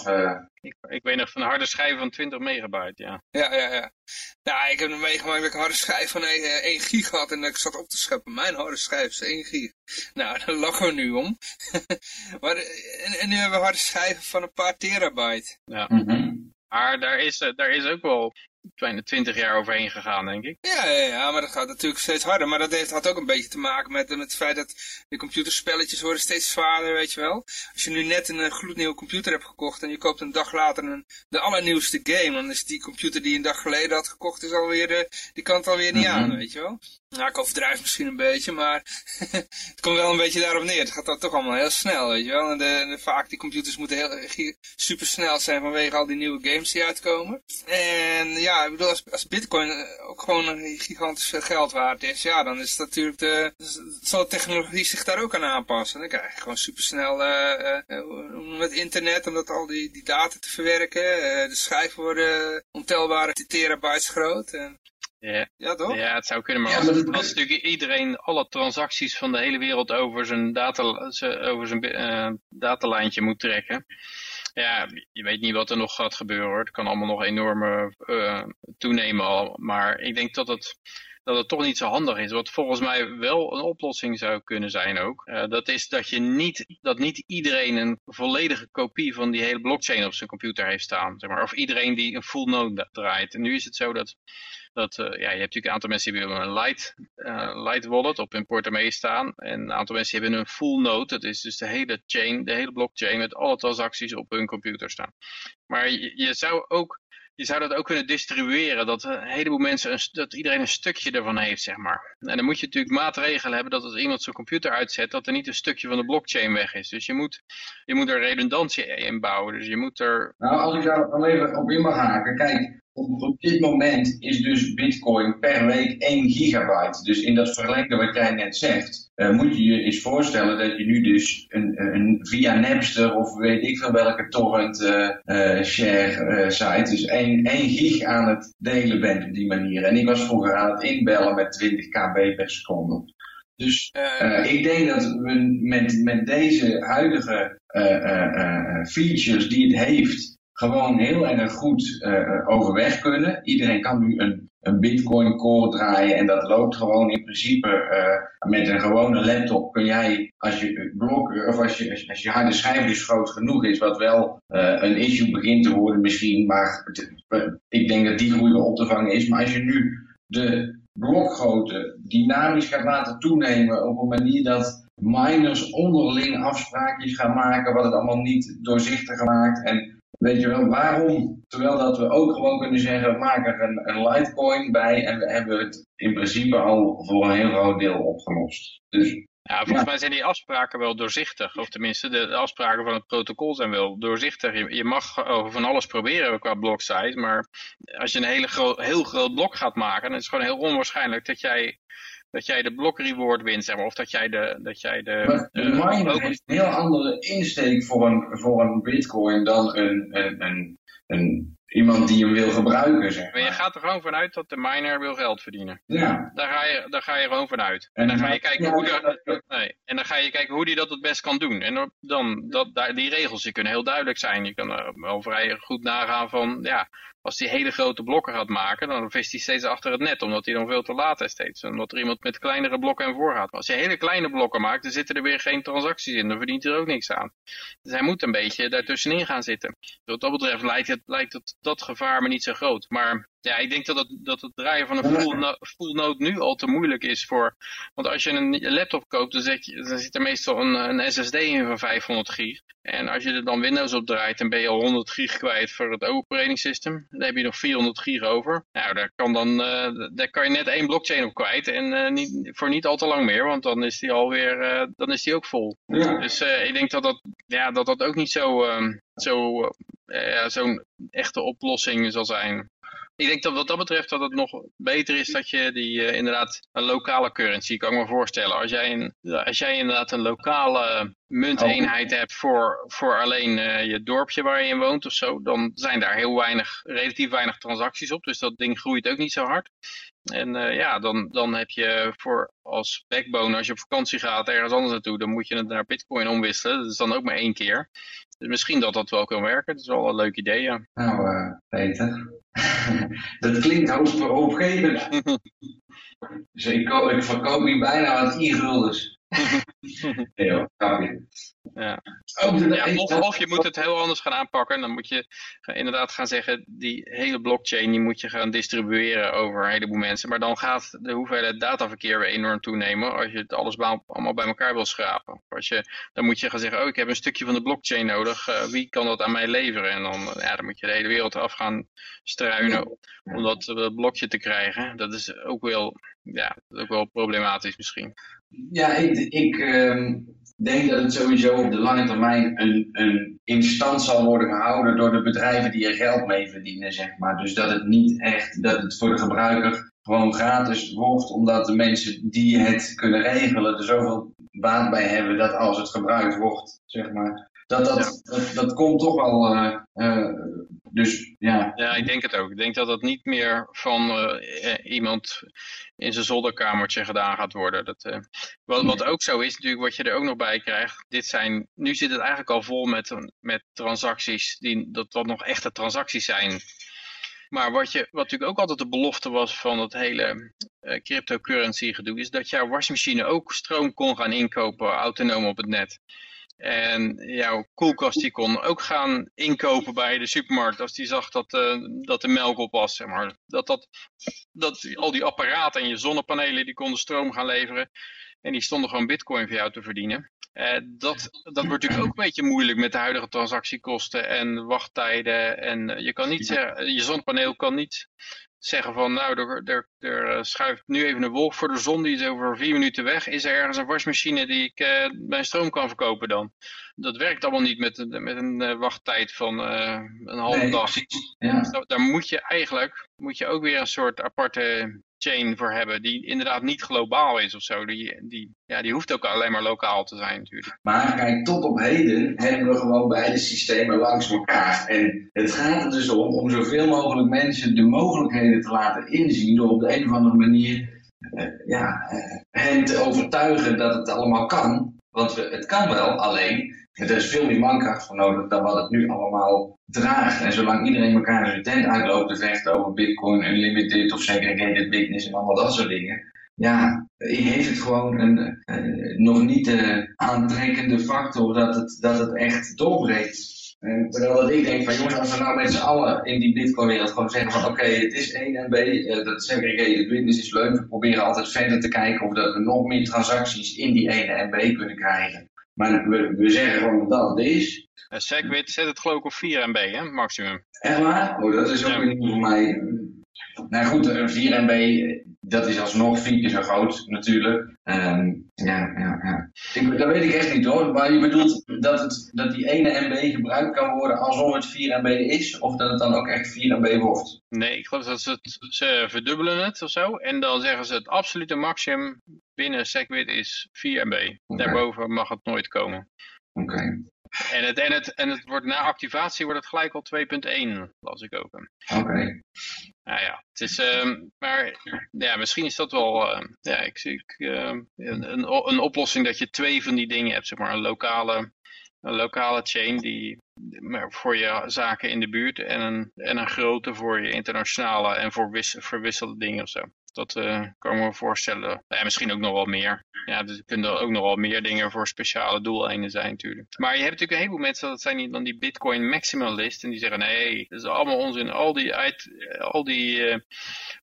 3.11. eh Ik, ik weet nog van een harde schijf van 20 megabyte, ja. Ja, ja, ja. Ja, ik heb nog meegemaakt dat ik een harde schijf van 1, 1 gig had en dat ik zat op te scheppen. Mijn harde schijf is 1 gig. Nou, daar lachen we nu om. maar, eh, en, en nu hebben we harde schijven van een paar terabyte. ja. mhm. Maar daar is, eh, daar is ook wel bijna twintig jaar overheen gegaan, denk ik. Ja, ja, ja, maar dat gaat natuurlijk steeds harder. Maar dat heeft, had ook een beetje te maken met, met het feit dat de computerspelletjes worden steeds zwaarder, weet je wel. Als je nu net een, gloednieuwe computer hebt gekocht en je koopt een dag later een, de allernieuwste game, dan is die computer die je een dag geleden had gekocht, is alweer, uh, die kan het alweer niet aan, weet je wel. Nou, ik overdrijf misschien een beetje, maar het komt wel een beetje daarop neer. Het gaat dan toch allemaal heel snel, weet je wel. En de, de, vaak die computers moeten heel super snel zijn vanwege al die nieuwe games die uitkomen. En ja, ik bedoel, als, als bitcoin eh, ook gewoon een gigantisch veel geld waard is, ja, dan is het natuurlijk de, zal de technologie zich daar ook aan aanpassen. Dan krijg je gewoon supersnel uh, uh, met internet, om dat al die, die data te verwerken. de schijven worden ontelbare terabytes groot. En ja. ja, toch? Ja, het zou kunnen, maar als, als natuurlijk iedereen alle transacties van de hele wereld over zijn, data, over zijn uh, datalijntje moet trekken. Ja, je weet niet wat er nog gaat gebeuren hoor. Het kan allemaal nog enorm uh, toenemen al. Maar ik denk dat het, dat het toch niet zo handig is. Wat volgens mij wel een oplossing zou kunnen zijn ook. Uh, dat is dat, je niet, dat niet iedereen een volledige kopie van die hele blockchain op zijn computer heeft staan. Zeg maar. Of iedereen die een full node draait. En nu is het zo dat dat, uh, ja, je hebt natuurlijk een aantal mensen die hebben een light, uh, light wallet op hun portemonnee staan. En een aantal mensen hebben een full node. Dat is dus de hele chain, de hele blockchain met alle transacties op hun computer staan. Maar je zou ook je zou dat ook kunnen distribueren, dat een heleboel mensen, een, dat iedereen een stukje ervan heeft, zeg maar. En dan moet je natuurlijk maatregelen hebben dat als iemand zijn computer uitzet, dat er niet een stukje van de blockchain weg is. Dus je moet, je moet er redundantie in bouwen. Dus je moet er... Nou, als ik daar al even op in mag haken, kijk, op, dit moment is dus bitcoin per week 1 gigabyte. Dus in dat verlengde wat jij net zegt, uh, moet je je eens voorstellen dat je nu dus een, een, via Napster of weet ik veel welke torrent uh, uh, share site, dus 1, 1 gig aan het delen bent op die manier. En ik was vroeger aan het inbellen met 20 kb per seconde. Dus ik denk dat we met, met deze huidige features die het heeft, gewoon heel erg goed uh, overweg kunnen. Iedereen kan nu een, een Bitcoin core draaien en dat loopt gewoon in principe uh, met een gewone laptop. Kun jij, als je blok, of als je, als je harde schijf dus groot genoeg is, wat wel een issue begint te worden misschien, maar ik denk dat die groei op te vangen is. Maar als je nu de blokgrootte dynamisch gaat laten toenemen op een manier dat miners onderling afspraakjes gaan maken, wat het allemaal niet doorzichtig maakt en Weet je wel, waarom? Terwijl dat we ook gewoon kunnen zeggen, we maken er een, een Litecoin bij en we hebben het in principe al voor een heel groot deel opgelost. Dus, ja, volgens mij zijn die afspraken wel doorzichtig. Of tenminste, de, afspraken van het protocol zijn wel doorzichtig. Je, je mag over van alles proberen qua block size, maar als je een hele groot, heel groot blok gaat maken, dan is het gewoon heel onwaarschijnlijk dat jij dat jij de block reward wint, zeg maar, of dat jij de... Dat jij de, maar de uh, miner heeft een heel andere insteek voor een, voor een bitcoin dan een, een, een, een iemand die hem wil gebruiken, zeg maar. je gaat er gewoon vanuit dat de miner wil geld verdienen. Ja. Daar ga je, daar ga je gewoon vanuit. En, dan ga je kijken hoe dat, nee, en dan ga je kijken hoe die dat het best kan doen. En dan, dat, die regels die kunnen heel duidelijk zijn. Je kan er wel vrij goed nagaan van, ja, als hij hele grote blokken gaat maken, dan vist hij steeds achter het net, omdat hij dan veel te laat is steeds. Omdat er iemand met kleinere blokken en voor gaat. Maar als je hele kleine blokken maakt, dan zitten er weer geen transacties in, dan verdient hij er ook niks aan. Dus hij moet een beetje daartussenin gaan zitten. Wat dat betreft lijkt, het, lijkt het, dat gevaar me niet zo groot. Maar ja, ik denk dat het, dat het draaien van een full, no full node nu al te moeilijk is voor... Want als je een laptop koopt, dan, je, dan zit er meestal een, een SSD in van 500 gig. En als je er dan Windows op draait, dan ben je al 100 gig kwijt voor het operating system. Dan heb je nog 400 gig over. Nou, daar kan, dan, uh, daar kan je net één blockchain op kwijt. En uh, niet, voor niet al te lang meer, want dan is die alweer uh, dan is die ook vol. Ja. Dus ik denk dat dat, ja, dat dat ook niet zo, zo, zo'n echte oplossing zal zijn. Ik denk dat wat dat betreft dat het nog beter is dat je die uh, inderdaad een lokale currency, kan ik me voorstellen. Als jij, een, als jij inderdaad een lokale munteenheid hebt voor, voor alleen uh, je dorpje waar je in woont of zo, dan zijn daar heel weinig, relatief weinig transacties op. Dus dat ding groeit ook niet zo hard. En uh, ja, dan, dan heb je voor als backbone, als je op vakantie gaat ergens anders naartoe, dan moet je het naar bitcoin omwisselen. Dat is dan ook maar één keer. Dus misschien dat dat wel kan werken. Dat is wel een leuk idee. Nou, Peter. dat klinkt hoop, hoopgevend. dus ik, ik verkoop hier bijna wat e-guldens. Nee hoor, grapje. Ja. Ja, of, of je moet het heel anders gaan aanpakken. En dan moet je inderdaad gaan zeggen, die hele blockchain die moet je gaan distribueren over een heleboel mensen. Maar dan gaat de hoeveelheid dataverkeer weer enorm toenemen als je het alles bij- allemaal bij elkaar wil schrapen. Als je, dan moet je gaan zeggen, oh ik heb een stukje van de blockchain nodig, eh, wie kan dat aan mij leveren? En dan, ja, dan moet je de hele wereld af gaan struinen om dat eh, blokje te krijgen. Dat is ook wel, ja, dat is ook wel problematisch misschien. Ja, ik, ik ehm, denk dat het sowieso op de lange termijn een, een in stand zal worden gehouden door de bedrijven die er geld mee verdienen, zeg maar. Dus dat het niet echt, dat het voor de gebruiker gewoon gratis wordt, omdat de mensen die het kunnen regelen er zoveel baat bij hebben dat als het gebruikt wordt, zeg maar. Dat, dat, dat, dat komt toch wel, eh, eh, dus ja. Ja, ik denk het ook. Ik denk dat dat niet meer van eh, eh, iemand in zijn zolderkamertje gedaan gaat worden. Dat, eh, wat, wat ook zo is, natuurlijk, wat je er ook nog bij krijgt. Dit zijn, nu zit het eigenlijk al vol met, met transacties, die, dat wat nog echte transacties zijn. Maar wat, je, wat natuurlijk ook altijd de belofte was van het hele cryptocurrency gedoe, is dat jouw wasmachine ook stroom kon gaan inkopen, autonoom op het net. En jouw koelkast die kon ook gaan inkopen bij de supermarkt als die zag dat, eh, dat de melk op was. Zeg maar. dat, dat, dat al die apparaten en je zonnepanelen die konden stroom gaan leveren. En die stonden gewoon bitcoin voor jou te verdienen. Eh, dat, dat wordt natuurlijk ook een beetje moeilijk met de huidige transactiekosten en wachttijden. En je kan niet zeggen, je zonnepaneel kan niet zeggen van nou, er, er, er eh, schuift nu even een wolk voor de zon, die is over vier minuten weg. Is er ergens een wasmachine die ik eh, mijn stroom kan verkopen dan? Dat werkt allemaal niet met, een- met een eh, wachttijd van eh, een halve Nee, dag. Ja. Daar moet je eigenlijk moet je ook weer een soort aparte chain voor hebben, die inderdaad niet globaal is of zo. Die, die, ja, die hoeft ook alleen maar lokaal te zijn natuurlijk. Maar kijk, tot op heden hebben we gewoon beide systemen langs elkaar. En het gaat er dus om om zoveel mogelijk mensen de mogelijkheden te laten inzien door op de een of andere manier eh, ja, eh, hen te overtuigen dat het allemaal kan. Want we, het kan wel, alleen er is veel meer mankracht voor nodig dan wat het nu allemaal draagt. En zolang iedereen elkaar zijn tent uitloopt te vechten over bitcoin, unlimited of segregated business en allemaal dat soort dingen. Ja, heeft het gewoon een eh, nog niet de aantrekkende factor dat het, dat het echt doorbreekt. En terwijl dat ik denk van jongens, als we nou met z'n allen in die bitcoin-wereld gewoon zeggen van oké, het is 1 MB, eh, dat segregated business is leuk. We proberen altijd verder te kijken of dat we nog meer transacties in die 1 MB kunnen krijgen. Maar we, we zeggen gewoon dat het is. Uh, Segwit zet het geloof ik op 4 MB, hè, maximum. Echt waar? Oh, dat is ook Ja. weer niet voor mij. Nou goed, een 4 MB, eh, dat is alsnog vier keer zo groot natuurlijk. Ehm, ja, ja, ja. Ik, dat weet ik echt niet hoor. Maar je bedoelt dat, het, dat die ene MB gebruikt kan worden alsof het 4 MB is? Of dat het dan ook echt 4 MB wordt? Nee, ik geloof dat ze het ze verdubbelen het of zo. En dan zeggen ze het absolute maximum binnen Segwit is 4 MB. Daarboven mag het nooit komen. Oké. En het, en, het, en het wordt na activatie wordt het gelijk al 2.1, las ik ook. Oké. Nou ja, het is, ehm, maar ja, misschien is dat wel, ehm, ja, ik zie ik, ehm, een, een, een oplossing dat je twee van die dingen hebt, zeg maar, een lokale, een lokale chain die voor je zaken in de buurt en een, en een grote voor je internationale en voor wis, verwisselde dingen of zo. Dat eh, kan ik me voorstellen. Ja, misschien ook nog wel meer. Ja, dus er kunnen ook nog wel meer dingen voor speciale doeleinden zijn natuurlijk. Maar je hebt natuurlijk een heleboel mensen, dat zijn die, dan die bitcoin maximalist. En die zeggen, nee, dat is allemaal onzin. Al die, uit- al die, eh,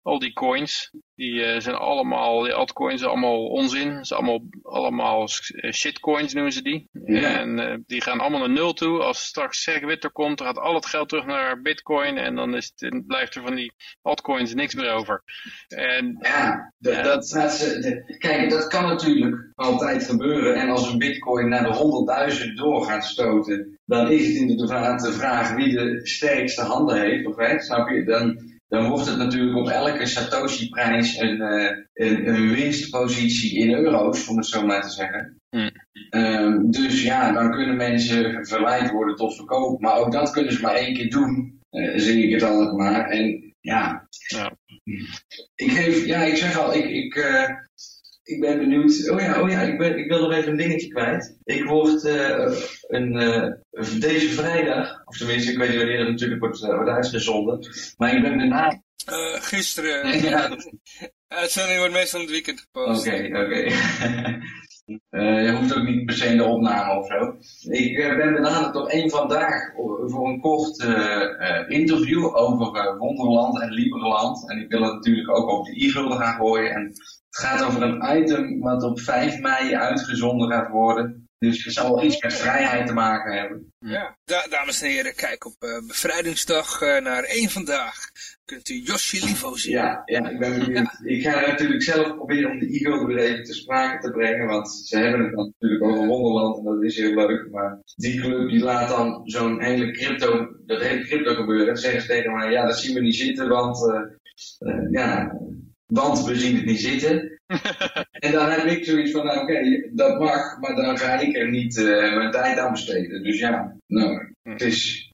al die coins, die eh, zijn allemaal, die altcoins zijn allemaal onzin. Ze zijn allemaal, allemaal eh, shitcoins noemen ze die. Ja. En eh, die gaan allemaal naar nul toe. Als straks Segwit komt, dan gaat al het geld terug naar bitcoin. En dan is het, blijft er van die altcoins niks meer over. En Ja, dat, Ja. dat, dat, ze- de- kijk, dat kan natuurlijk altijd gebeuren. En als een bitcoin naar de 100.000 door gaat stoten, dan is het inderdaad de vraag wie de sterkste handen heeft. Of, hè, snap je? Dan, dan wordt het natuurlijk op elke Satoshi-prijs een, eh, een, een winstpositie in euro's, om het zo maar te zeggen. Hmm. Ehm, dus ja, dan kunnen mensen verleid worden tot verkoop. Maar ook dat kunnen ze maar één keer doen, eh, zie ik het altijd maar. En ja, ja, ik geef, ja, ik zeg al, ik, ik, eh, ik ben benieuwd. Oh ja, oh ja, ik, ben, ik wil nog even een dingetje kwijt. Ik word eh, een, eh, deze vrijdag, of tenminste, ik weet niet wanneer het natuurlijk wordt, wordt uitgezonden, maar ik ben daarna. Gisteren. Ja, Uitzending wordt meestal in het weekend gepost. Oké, oké. Uh, je hoeft ook niet per se de opname of zo. Ik uh, ben benaderd door één vandaag voor een kort uh, interview over Wonderland en Liberland. En ik wil het natuurlijk ook op de e-gulden gaan gooien. En het gaat over een item wat op 5 mei uitgezonden gaat worden. Dus het zal iets met vrijheid te maken hebben. Ja, dames en heren, kijk op uh, bevrijdingsdag uh, naar één vandaag. Kunt u Josje Livo zien. Ja, ja ik ben benieuwd. Ik ga natuurlijk zelf proberen om de ego weer even te sprake te brengen. Want ze hebben het natuurlijk over Wonderland en dat is heel leuk. Maar die club die laat dan zo'n hele crypto, dat hele crypto gebeuren. En zeggen ze tegen mij, ja dat zien we niet zitten, want uh, ja, want we zien het niet zitten. en dan heb ik zoiets van, nou oké, dat mag, maar dan ga ik er niet uh, mijn tijd aan besteden. Dus ja, nou, het is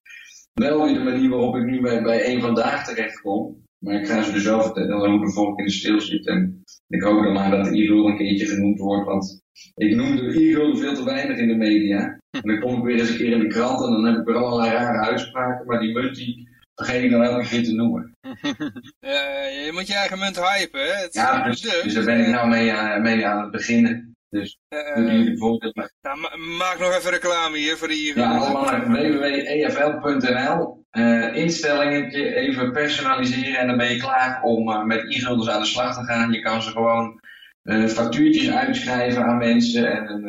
wel weer de manier waarop ik nu bij, bij één vandaag terechtkom. Maar ik ga ze dus wel vertellen hoe de volk in de stil zit. En ik hoop dan maar dat de e een keertje genoemd wordt. Want ik noemde e veel te weinig in de media. En dan kom ik weer eens een keer in de krant en dan heb ik weer allerlei rare uitspraken. Maar die munt die vergeet ik dan ook niet te noemen. je moet je eigen munt hypen, hè? Het ja, dus, dus, daar ben ik nou mee, uh, mee aan het beginnen. Dus uh, jullie bijvoorbeeld... Maak nog even reclame hier voor die... Ja, allemaal www.efl.nl uh, Instellingen even personaliseren en dan ben je klaar om uh, met e-guldens aan de slag te gaan. Je kan ze gewoon factuurtjes uitschrijven aan mensen en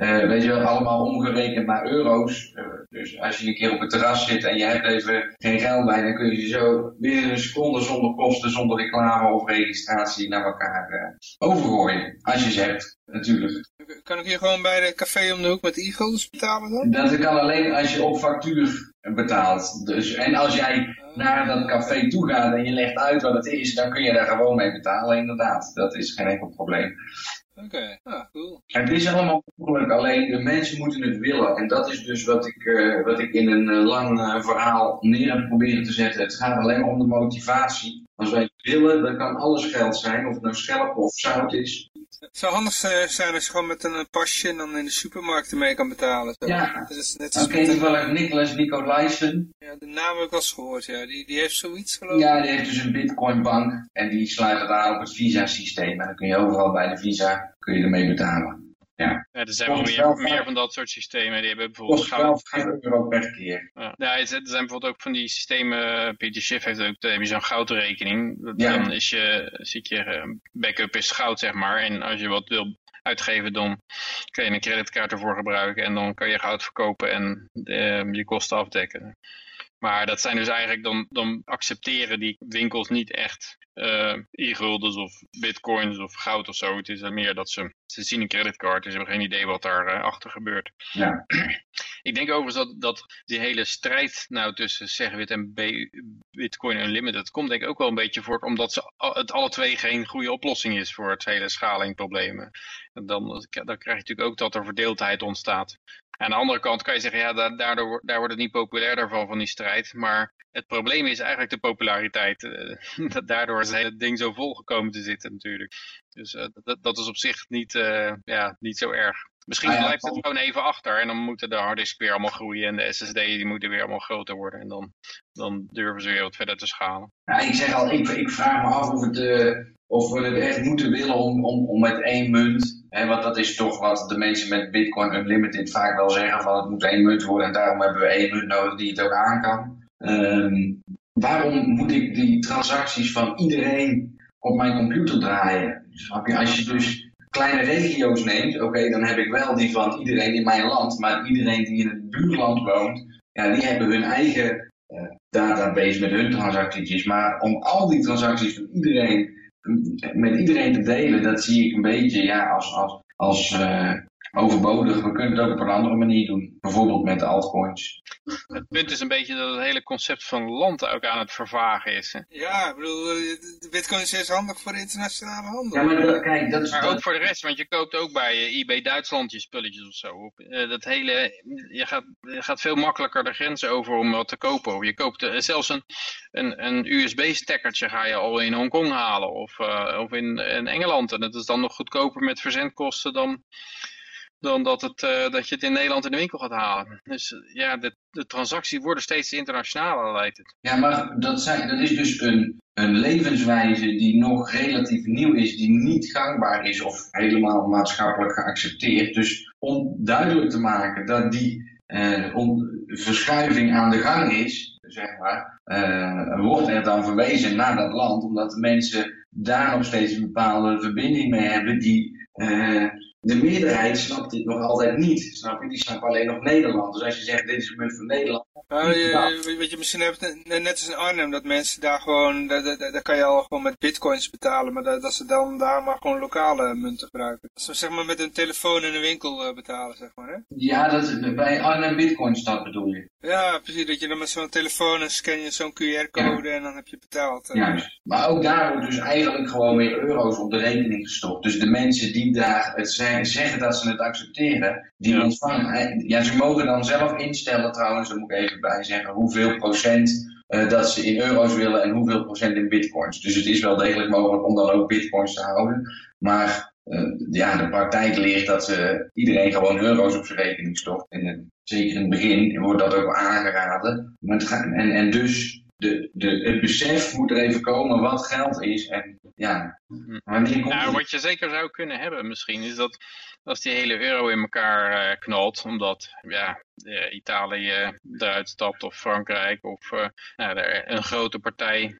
uh, weet je wel, allemaal omgerekend naar euro's. Uh, dus als je een keer op het terras zit en je hebt even geen geld bij, dan kun je zo binnen een seconde zonder kosten, zonder reclame of registratie naar elkaar overgooien. Als je ze hebt, natuurlijk. Kan ik hier gewoon bij de café om de hoek met e-goals betalen dan? Dat kan alleen als je op factuur betaalt. Dus, en als jij naar dat café toe gaat en je legt uit wat het is, dan kun je daar gewoon mee betalen, inderdaad. Dat is geen enkel probleem. Oké, ah, cool. Het is allemaal mogelijk, alleen de mensen moeten het willen. En dat is dus wat ik, uh, wat ik in een uh, lang uh, verhaal neer heb proberen te zetten. Het gaat alleen maar om de motivatie. Als wij willen, dan kan alles geld zijn, of het nou schelp of zout is. Het zou handig zijn als je gewoon met een pasje en dan in de supermarkt ermee kan betalen. Zo. Ja, oké, okay, toevallig een... Nicolas Nicolaisen. Ja, de naam heb ik wel eens gehoord, ja. Die, die heeft zoiets geloof Ja, die heeft dus een bitcoinbank en die sluit het aan op het visa-systeem. En dan kun je overal bij de visa, kun je ermee betalen. Ja. ja, er zijn wel meer, meer, van dat soort systemen. Die hebben bijvoorbeeld goud. 5 euro per keer. Ja, ja, er zijn bijvoorbeeld ook van die systemen. Peter Schiff heeft ook dan heb je zo'n goudrekening. Dan is je, zit je eh, backup is goud, zeg maar. En als je wat wil uitgeven, dan kun je een creditkaart ervoor gebruiken. En dan kan je goud verkopen en uh, je kosten afdekken. Maar dat zijn dus eigenlijk, dan, dan accepteren die winkels niet echt uh, e-guldens of bitcoins of goud of zo. Het is meer dat ze, ze zien een creditcard en ze hebben geen idee wat daarachter uh, achter gebeurt. Ja. Ik denk overigens dat, dat die hele strijd nou tussen Segwit en B Bitcoin Unlimited komt denk ik ook wel een beetje voort omdat ze, het alle twee geen goede oplossing is voor het hele schalingproblemen. En dan, dan krijg je natuurlijk ook dat er verdeeldheid ontstaat. Aan de andere kant kan je zeggen, ja, daardoor, daar wordt het niet populairder van, van die strijd. Maar het probleem is eigenlijk de populariteit. Uh, daardoor is het hele ding zo vol gekomen te zitten natuurlijk. Dus uh, dat, dat, is op zich niet, uh, ja, niet zo erg. Misschien ah, blijft het gewoon even achter en dan moeten de harddisk weer allemaal groeien en de SSD die moeten weer allemaal groter worden. En dan, dan durven ze weer wat verder te schalen. Ja, ik zeg al, ik, ik vraag me af of, het, of we het echt moeten willen om, om, om met één munt He, want dat is toch wat de mensen met Bitcoin Unlimited vaak wel zeggen: van het moet één munt worden en daarom hebben we één munt nodig die het ook aan kan. Um, waarom moet ik die transacties van iedereen op mijn computer draaien? Je? Als je dus kleine regio's neemt, oké, dan heb ik wel die van iedereen in mijn land, maar iedereen die in het buurland woont, ja, die hebben hun eigen uh, database met hun transacties. Maar om al die transacties van iedereen met iedereen te delen, dat zie ik een beetje ja, als, als, als uh, overbodig. We kunnen het ook op een andere manier doen. Bijvoorbeeld met altcoins. Het punt is een beetje dat het hele concept van land ook aan het vervagen is. Hè? Ja, ik bedoel, de bitcoin is handig voor de internationale handel. Ja, maar, dat, kijk, dat is, maar ook voor de rest, want je koopt ook bij uh, eBay Duitsland je spulletjes of zo. Uh, dat hele, je gaat, je gaat veel makkelijker de grens over om wat te kopen. Je koopt zelfs een, een, een USB-stekkertje ga je al in Hongkong halen of, of in, in Engeland. En dat is dan nog goedkoper met verzendkosten dan dan dat, het, uh, dat je het in Nederland in de winkel gaat halen. Dus uh, ja, de, de transacties worden steeds internationaler, lijkt het. Ja, maar dat, zijn, dat is dus een, een levenswijze die nog relatief nieuw is, die niet gangbaar is of helemaal maatschappelijk geaccepteerd. Dus om duidelijk te maken dat die uh, verschuiving aan de gang is, zeg maar, wordt er dan verwezen naar dat land, omdat de mensen daar nog steeds een bepaalde verbinding mee hebben die de meerderheid snapt dit nog altijd niet. Snap je? Die snapt alleen nog Nederland. Dus als je zegt, dit is een munt van Nederland. Nou, je, weet je, misschien hebt net als in Arnhem, dat mensen daar gewoon, daar, daar, kan je al gewoon met bitcoins betalen, maar dat, dat, ze dan daar maar gewoon lokale munten gebruiken. Dat ze zeg maar met een telefoon in de winkel uh, betalen, zeg maar, hè? Ja, dat, bij Arnhem Bitcoin staat bedoel je? Ja, precies, dat je dan met zo'n telefoon en scan je zo'n QR-code en dan heb je betaald. Uh. Juist, maar ook daar wordt dus eigenlijk gewoon weer euro's op de rekening gestopt. Dus de mensen die daar het zijn zeggen dat ze het accepteren, die ontvangen. Ja, ze mogen dan zelf instellen trouwens, daar moet ik even bij zeggen, hoeveel procent uh, dat ze in euro's willen en hoeveel procent in bitcoins. Dus het is wel degelijk mogelijk om dan ook bitcoins te houden. Maar uh, ja, de praktijk leert dat uh, iedereen gewoon euro's op zijn rekening stopt. En zeker in het begin wordt dat ook aangeraden. En, en dus de, de, het besef moet er even komen wat geld is. En ja, wanneer komt nou, Wat je zeker zou kunnen hebben misschien, is dat als die hele euro in elkaar uh, knalt, omdat ja, Italië eruit stapt of Frankrijk of uh, nou, een grote partij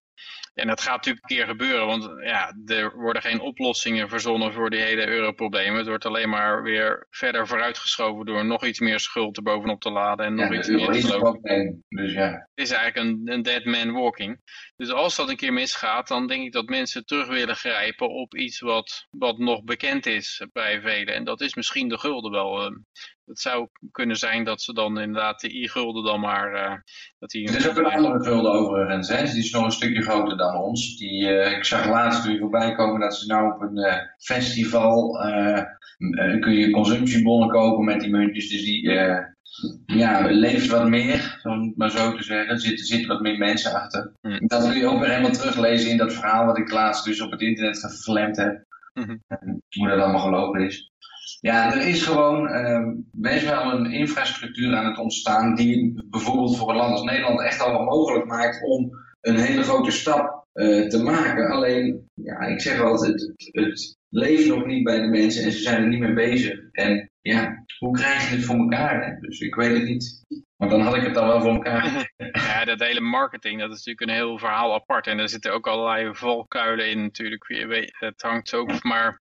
en dat gaat natuurlijk een keer gebeuren, want ja, er worden geen oplossingen verzonnen voor die hele europroblemen. Het wordt alleen maar weer verder vooruitgeschoven door nog iets meer schuld er bovenop te laden en nog iets meer te geloven. Dus ja. Het is eigenlijk een, een dead man walking. Dus als dat een keer misgaat, dan denk ik dat mensen terug willen grijpen op iets wat, wat nog bekend is bij velen. En dat is misschien de gulden wel. Het zou kunnen zijn dat ze dan inderdaad de i-gulden dan maar... Uh, dat die... Er is ook een andere gulden overigens, hè? die is nog een stukje groter dan ons. Die, uh, ik zag laatst weer voorbij komen dat ze nou op een uh, festival... kun je consumptiebonnen kopen met die muntjes, dus die... ja, leeft wat meer, om het maar zo te zeggen. Er zitten, zitten wat meer mensen achter. Mm. Dat kun je ook weer helemaal teruglezen in dat verhaal wat ik laatst dus op het internet geflamd heb. Mm -hmm. Hoe dat allemaal gelopen is. Ja, er is gewoon uh, best wel een infrastructuur aan het ontstaan die bijvoorbeeld voor een land als Nederland echt allemaal mogelijk maakt om een hele grote stap uh, te maken. Alleen, ja, ik zeg altijd, het, het, leeft nog niet bij de mensen en ze zijn er niet mee bezig. En ja, hoe krijg je het voor elkaar? Dus ik weet het niet. Maar dan had ik het al wel voor elkaar. Ja, dat hele marketing, dat is natuurlijk een heel verhaal apart. En er zitten ook allerlei valkuilen in natuurlijk. Het hangt ook maar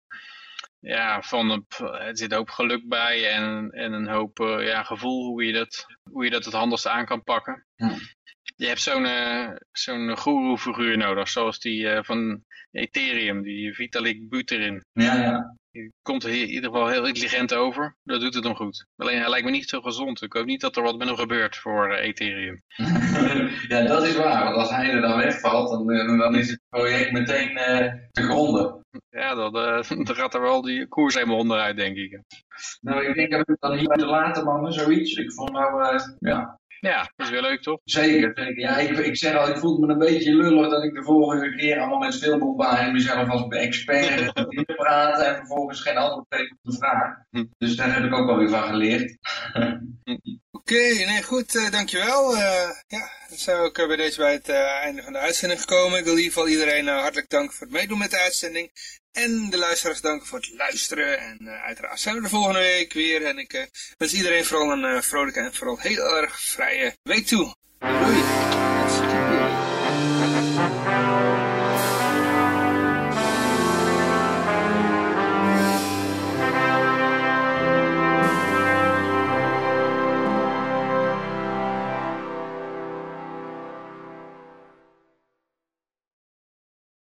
ja, van een, er zit een hoop geluk bij en, en een hoop uh, ja, gevoel hoe je, dat, hoe je dat het handigste aan kan pakken. Ja. Je hebt zo'n uh, zo'n guru-figuur nodig, zoals die uh, van Ethereum, die Vitalik Buterin. Ja, ja. Die komt in ieder geval heel intelligent over. Dat doet het hem goed. Alleen hij lijkt me niet zo gezond. Ik hoop niet dat er wat met hem gebeurt voor Ethereum. ja, dat is waar. Want als hij er dan wegvalt, dan, dan is het project meteen te gronden. Ja, dan, uh, dan gaat er wel die koers helemaal onderuit, denk ik. Nou, ik denk dat we het dan hier moeten laten, mannen, zoiets. Ik vond nou, uh, ja... Ja, dat is wel leuk, toch? Zeker, zeker. Ja, ik, ik zeg al, ik voelde me een beetje lullig dat ik de vorige keer allemaal met veel bombardie en mezelf als expert praten en vervolgens geen antwoord geven op de vraag. Hm. Dus daar heb ik ook wel weer van geleerd. Oké, okay, nee, goed, uh, dankjewel. Uh, ja, dan zijn we ook bij deze bij het uh, einde van de uitzending gekomen. Ik wil in ieder geval iedereen hartelijk danken voor het meedoen met de uitzending. En de luisteraars danken voor het luisteren. En uh, uiteraard zijn we de volgende week weer. En ik uh, wens iedereen vooral een uh, vrolijke en vooral heel erg vrije week toe. Doei!